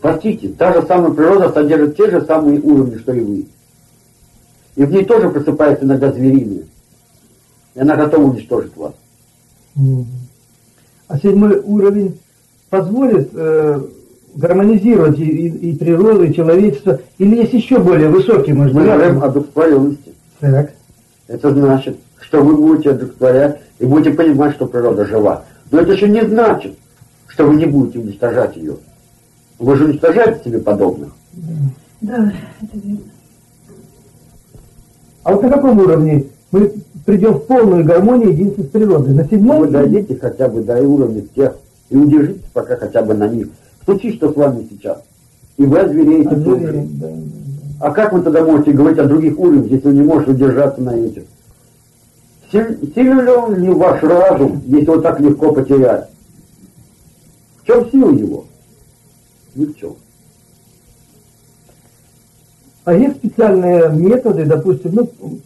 Простите, та же самая природа содержит те же самые уровни, что и вы. И в ней тоже просыпается иногда звериное. И она готова уничтожить вас. А седьмой уровень позволит э, гармонизировать и, и- и природу, и человечество? Или есть еще более высокий, может Мы быть? говорим о духотворенности. Так. Это значит, что вы будете одухотворять и будете понимать, что природа жива. Но это еще не значит, что вы не будете уничтожать ее. Вы же уничтожаете себе подобных. Да, это верно. А вот на каком уровне мы придем в полную гармонию единства с природой. На седьмом... Вы дойдите хотя бы до уровня тех и удержитесь пока хотя бы на них. Случись, что с вами сейчас. И вы озвереете тоже. Да. А как вы тогда можете говорить о других уровнях, если вы не можете удержаться на этих? Силен ли ваш разум, если он так легко потерять? В чем сила его? Ни в чем. А есть специальные методы, допустим, ну,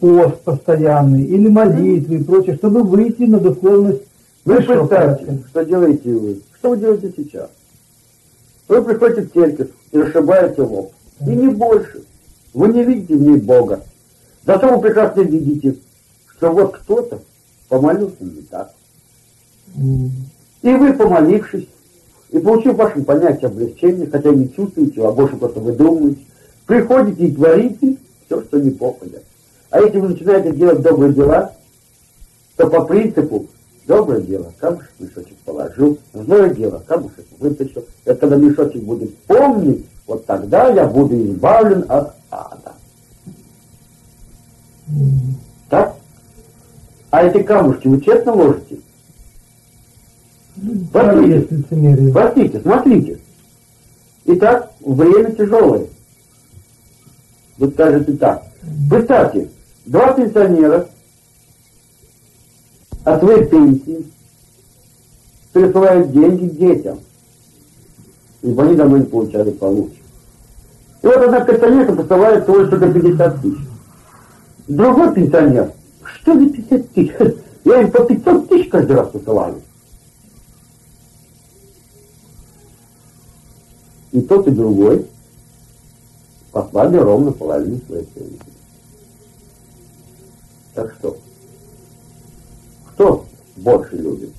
пост постоянный, или молитвы и прочее, чтобы выйти на духовность Вы представьте, что делаете вы. Что вы делаете сейчас? Вы приходите в церковь и расшибаете лоб. И не больше. Вы не видите в ней Бога. Зато вы прекрасно видите, что вот кто-то помолился не так. И вы, помолившись, и получив ваше понятие облегчения, хотя не чувствуете, а больше просто вы думаете, приходите и творите все, что не попадет. А если вы начинаете делать добрые дела, то по принципу доброе дело, камушек мешочек положил, злое дело, камушек вытащил. Это когда мешочек будет помнить, вот тогда я буду избавлен от ада. Так? А эти камушки вы честно ложите? Простите, простите, смотрите. Итак, время тяжелое. Вы скажете так. Представьте, два пенсионера от своей пенсии присылают деньги детям, ибо они давно не получали получше. И вот одна пенсионерка посылает только 50 тысяч. Другой пенсионер, что за 50 тысяч? Я им по 500 тысяч каждый раз посылаю. И тот, и другой послали ровно половину своей пенсии. Так что, кто больше любит?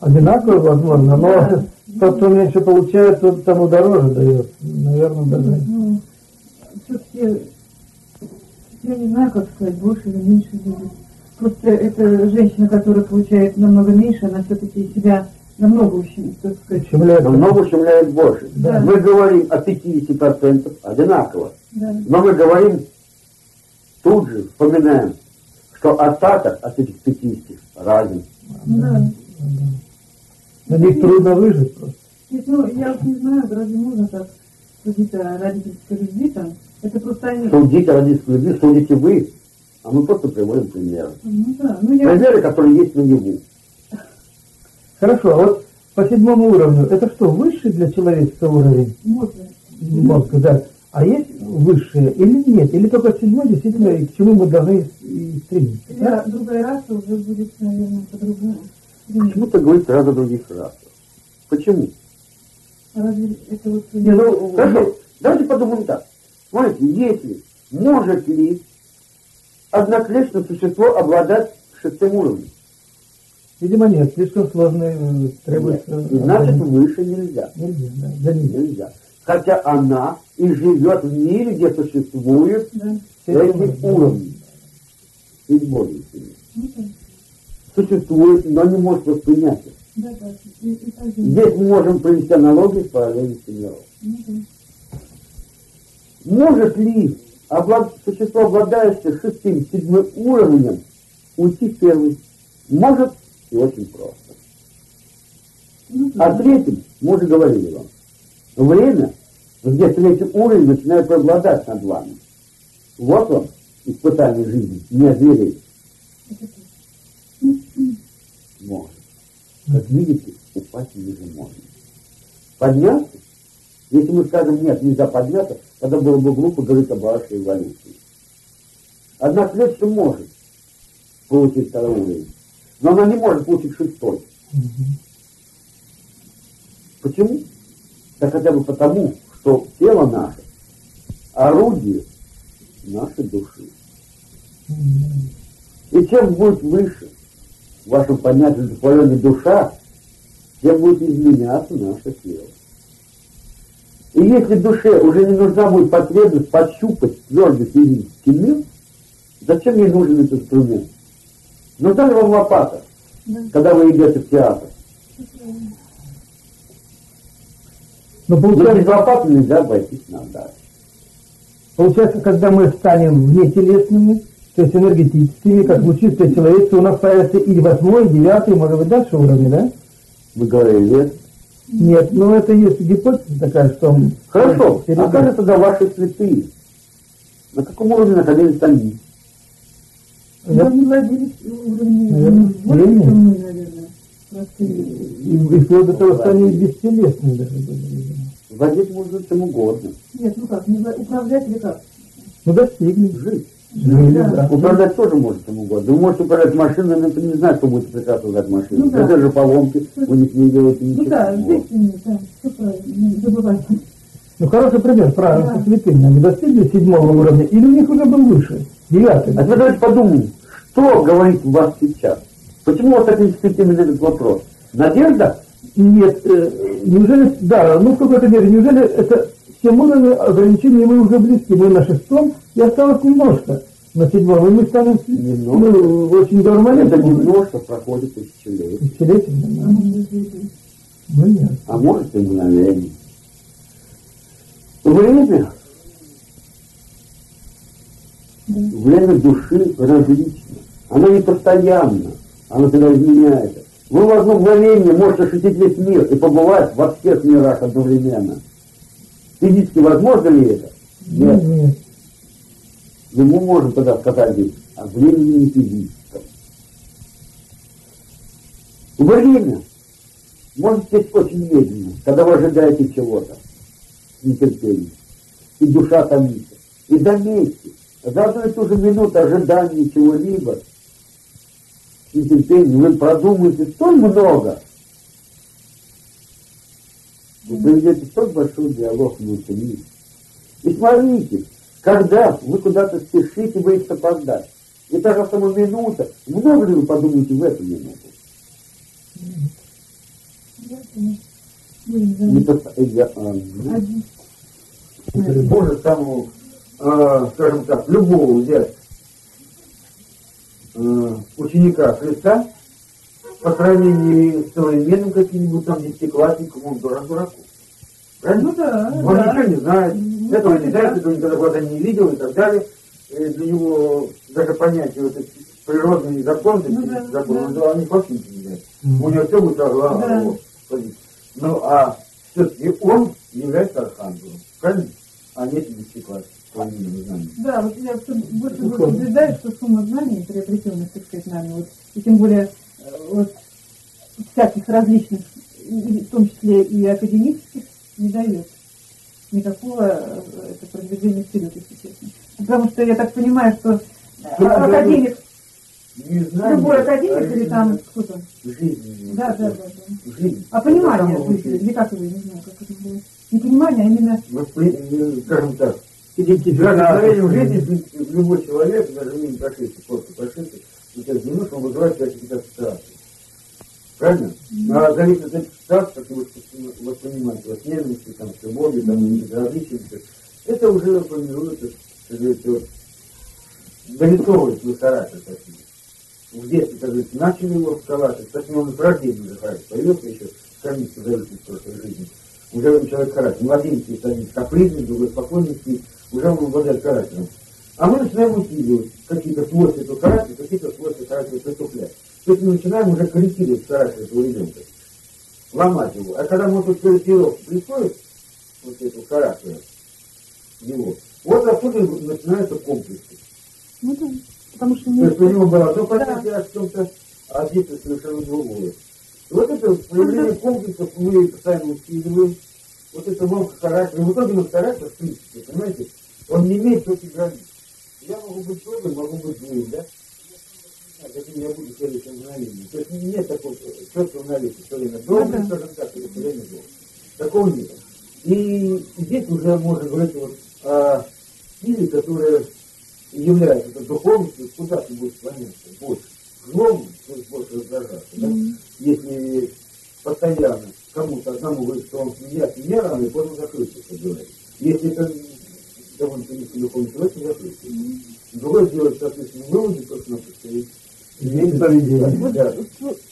Одинаково, возможно, но тот, кто меньше получает, тот тому дороже дает. Наверное, даже. Ну, все-таки, я не знаю, как сказать, больше или меньше любит. Просто эта женщина, которая получает намного меньше, она все-таки себя намного ущемляет, так сказать. Ущемляет. Намного ущемляет больше. Да. Мы говорим о 50% одинаково. Да. Но мы говорим, тут же вспоминаем, что остаток от этих 50 разен. Да. На них трудно выжить просто. Нет, ну, я вот не знаю, разве можно так судить о родительской любви там? Это просто они... Судите о родительской любви, судите вы, а мы просто приводим примеры. Ну да, ну я... Примеры, которые есть наяву. Хорошо, а вот по седьмому уровню, это что, высший для человечества уровень Можно. мозга, да? А есть высшие или нет? Или только седьмой действительно, к чему мы должны и стремиться? Да, другая раса уже будет, наверное, по-другому. Почему ты говоришь сразу о других расах? Почему? Разве это вот... Не, ну, хорошо, давайте подумаем так. Смотрите, если, может ли одноклеточное существо обладать шестым уровнем? Видимо, нет, слишком сложный э, требуется... Нет. Значит, выше нельзя. Нельзя, да, ним. Нельзя. Хотя она и живет в мире, где существует Да. эти уровни. И более сильнее. Существует, но не может воспринять их. Да, да. И, и так же. Здесь мы можем провести аналогию с параллельностью миров. Может ли облад... существо, обладающее шестым, седьмым уровнем, уйти в первый? Может и очень просто. Ну, да. О третьем мы уже говорили вам. Время, где третий уровень начинает преобладать над вами. Вот вам испытание жизни, не озвереть. Это. Может. Как видите, упасть ниже можно. Подняться? Если мы скажем, нет, нельзя подняться, тогда было бы глупо говорить об вашей эволюции. Одна клетка может получить второй уровень, но она не может получить шестой. Почему? Да хотя бы потому, что тело наше – орудие нашей души. И чем будет выше вашем понятии задоволенная душа, тем будет изменяться наше тело. И если душе уже не нужна будет потребность пощупать твердый физический мир, зачем ей нужен этот инструмент? Нужна ли вам лопата, Да. когда вы идете в театр? Но Но без получается, лопаты нельзя обойтись на даче. Получается, когда мы станем внетелесными, то есть энергетическими, как лучистое человечество, у нас появится и восьмой, и девятый, может быть, дальше уровни, да? Вы говорили, нет? Нет, ну это есть гипотеза такая, что... Хорошо, а как же тогда ваши святые? На каком уровне находились они? Да, не владелись уровнем, Наверное, И, и вплоть до того, что они бестелесны даже были. Владеть можно чем угодно. Нет, ну как, не управлять или как? Ну, достигли. Жить. Жили, да. да. Управлять тоже может чем угодно. Вы можете управлять машиной, но это не значит, что будете прекрасно управлять машиной. Ну да. Это же поломки, вы не, не делаете ничего. Ну да, Вот. здесь, да, все правильно, не забывайте. Ну, хороший пример, правильно, Да. со святыми. Они достигли седьмого уровня, или у них уже был выше, девятый. А теперь давайте подумаем, что говорит вас сейчас? Почему вас так интересует именно этот вопрос? Надежда? Нет, э, неужели, да, ну в какой-то мере, неужели это всем уровнем ограничений мы уже близки, мы на шестом, и осталось немножко на седьмом, и мы станем Немного. ну, очень Это нормально. немножко проходит тысячелетия. Десятилетиями, да. Ну нет. А может и мгновение. Время, время души различно. Оно не постоянно, оно всегда изменяется. Вы в одно мгновение можете ощутить весь мир и побывать во всех мирах одновременно. Физически возможно ли это? Нет. нет. Но мы можем тогда сказать здесь о времени не физическом. Время может течь очень медленно, когда вы ожидаете чего-то, нетерпение, и душа томится. И заметьте, за одну и ту же минуту ожидания чего-либо, с нетерпением, вы продумаете столь много, вы проведете столь большой диалог внутри. И смотрите, когда вы куда-то спешите, вы их опоздать. И та же самая минута, много ли вы подумаете в эту минуту? Не ну, Можно самого, э, скажем так, любого взять э, ученика Христа по сравнению с современным каким-нибудь там десятиклассником, он дурак дураку. Правильно? Ну да, Он да. ничего не знает, Ну, этого не знает, этого никогда глаза не видел и так далее. И для него даже понятие вот эти природные законы, Ну да, законы, да. он они вообще не знает. У него все будет голова, Да. Ну, а все-таки он является архангелом, правильно? А не знаниям. Да, вот я всё больше больше убеждаюсь, что сумма знаний, приобретенных, так сказать, нами, вот, и тем более вот, всяких различных, в том числе и академических, не дает никакого э, это, продвижения вперед, если честно. Потому что я так понимаю, что э, Да, академик, Не знаю. любой академик или там кто-то, Жизнь. да, да, да, да. Жизнь. А понимание, в смысле, или как его, не знаю, как это было. Не понимание, а именно Воспри- э, скажем так, Идентификация. в жизни, в принципе, любой человек, даже мимо прошедший, просто прошедший, сейчас немножко он вызывает какие-то ассоциации. Правильно? А зависит от этих ситуаций, как вы воспринимаете, вот ненависти, там, любовью, там, безразличием, это уже формируется, как говорится, вот, дорисовывает свой характер таким. В детстве, как говорится, начали его характер, кстати, он с рождения уже характер появился еще, страница зависит прошлой жизни. Уже он человек характер. Младенец есть один капризный, другой спокойный, уже он обладает характером. А мы начинаем усиливать какие-то свойства характера, какие-то свойства характера притуплять. То есть мы начинаем уже корректировать характер этого ребенка, ломать его. А когда мы тут корректировку происходит, вот этого характера его, вот отсюда начинаются комплексы. Ну да, потому что То есть у него одно Да. понятие о чем-то, а здесь совершенно другое. И вот это проявление комплексов мы постоянно усиливаем. Вот это ломка характера. И в итоге наш характер, в принципе, понимаете, он не имеет четких границ. Я могу быть добрым, могу быть злым, да? А каким я буду в следующем мгновении. То есть нет такого четкого наличия. Все время добрый, да. скажем так, или все время злой. Такого нет. И здесь уже можно говорить вот о силе, которая является это духовностью, куда ты будешь склоняться больше. То есть больше раздражаться. Да? Если постоянно кому-то одному говорить, что он смеясь не рано, и потом закрыться, как говорится. Если это довольно-таки низкий духовный человек, то закрыться. Другое дело, соответственно, выводы, просто-напросто, и Изменить поведение. Да. с-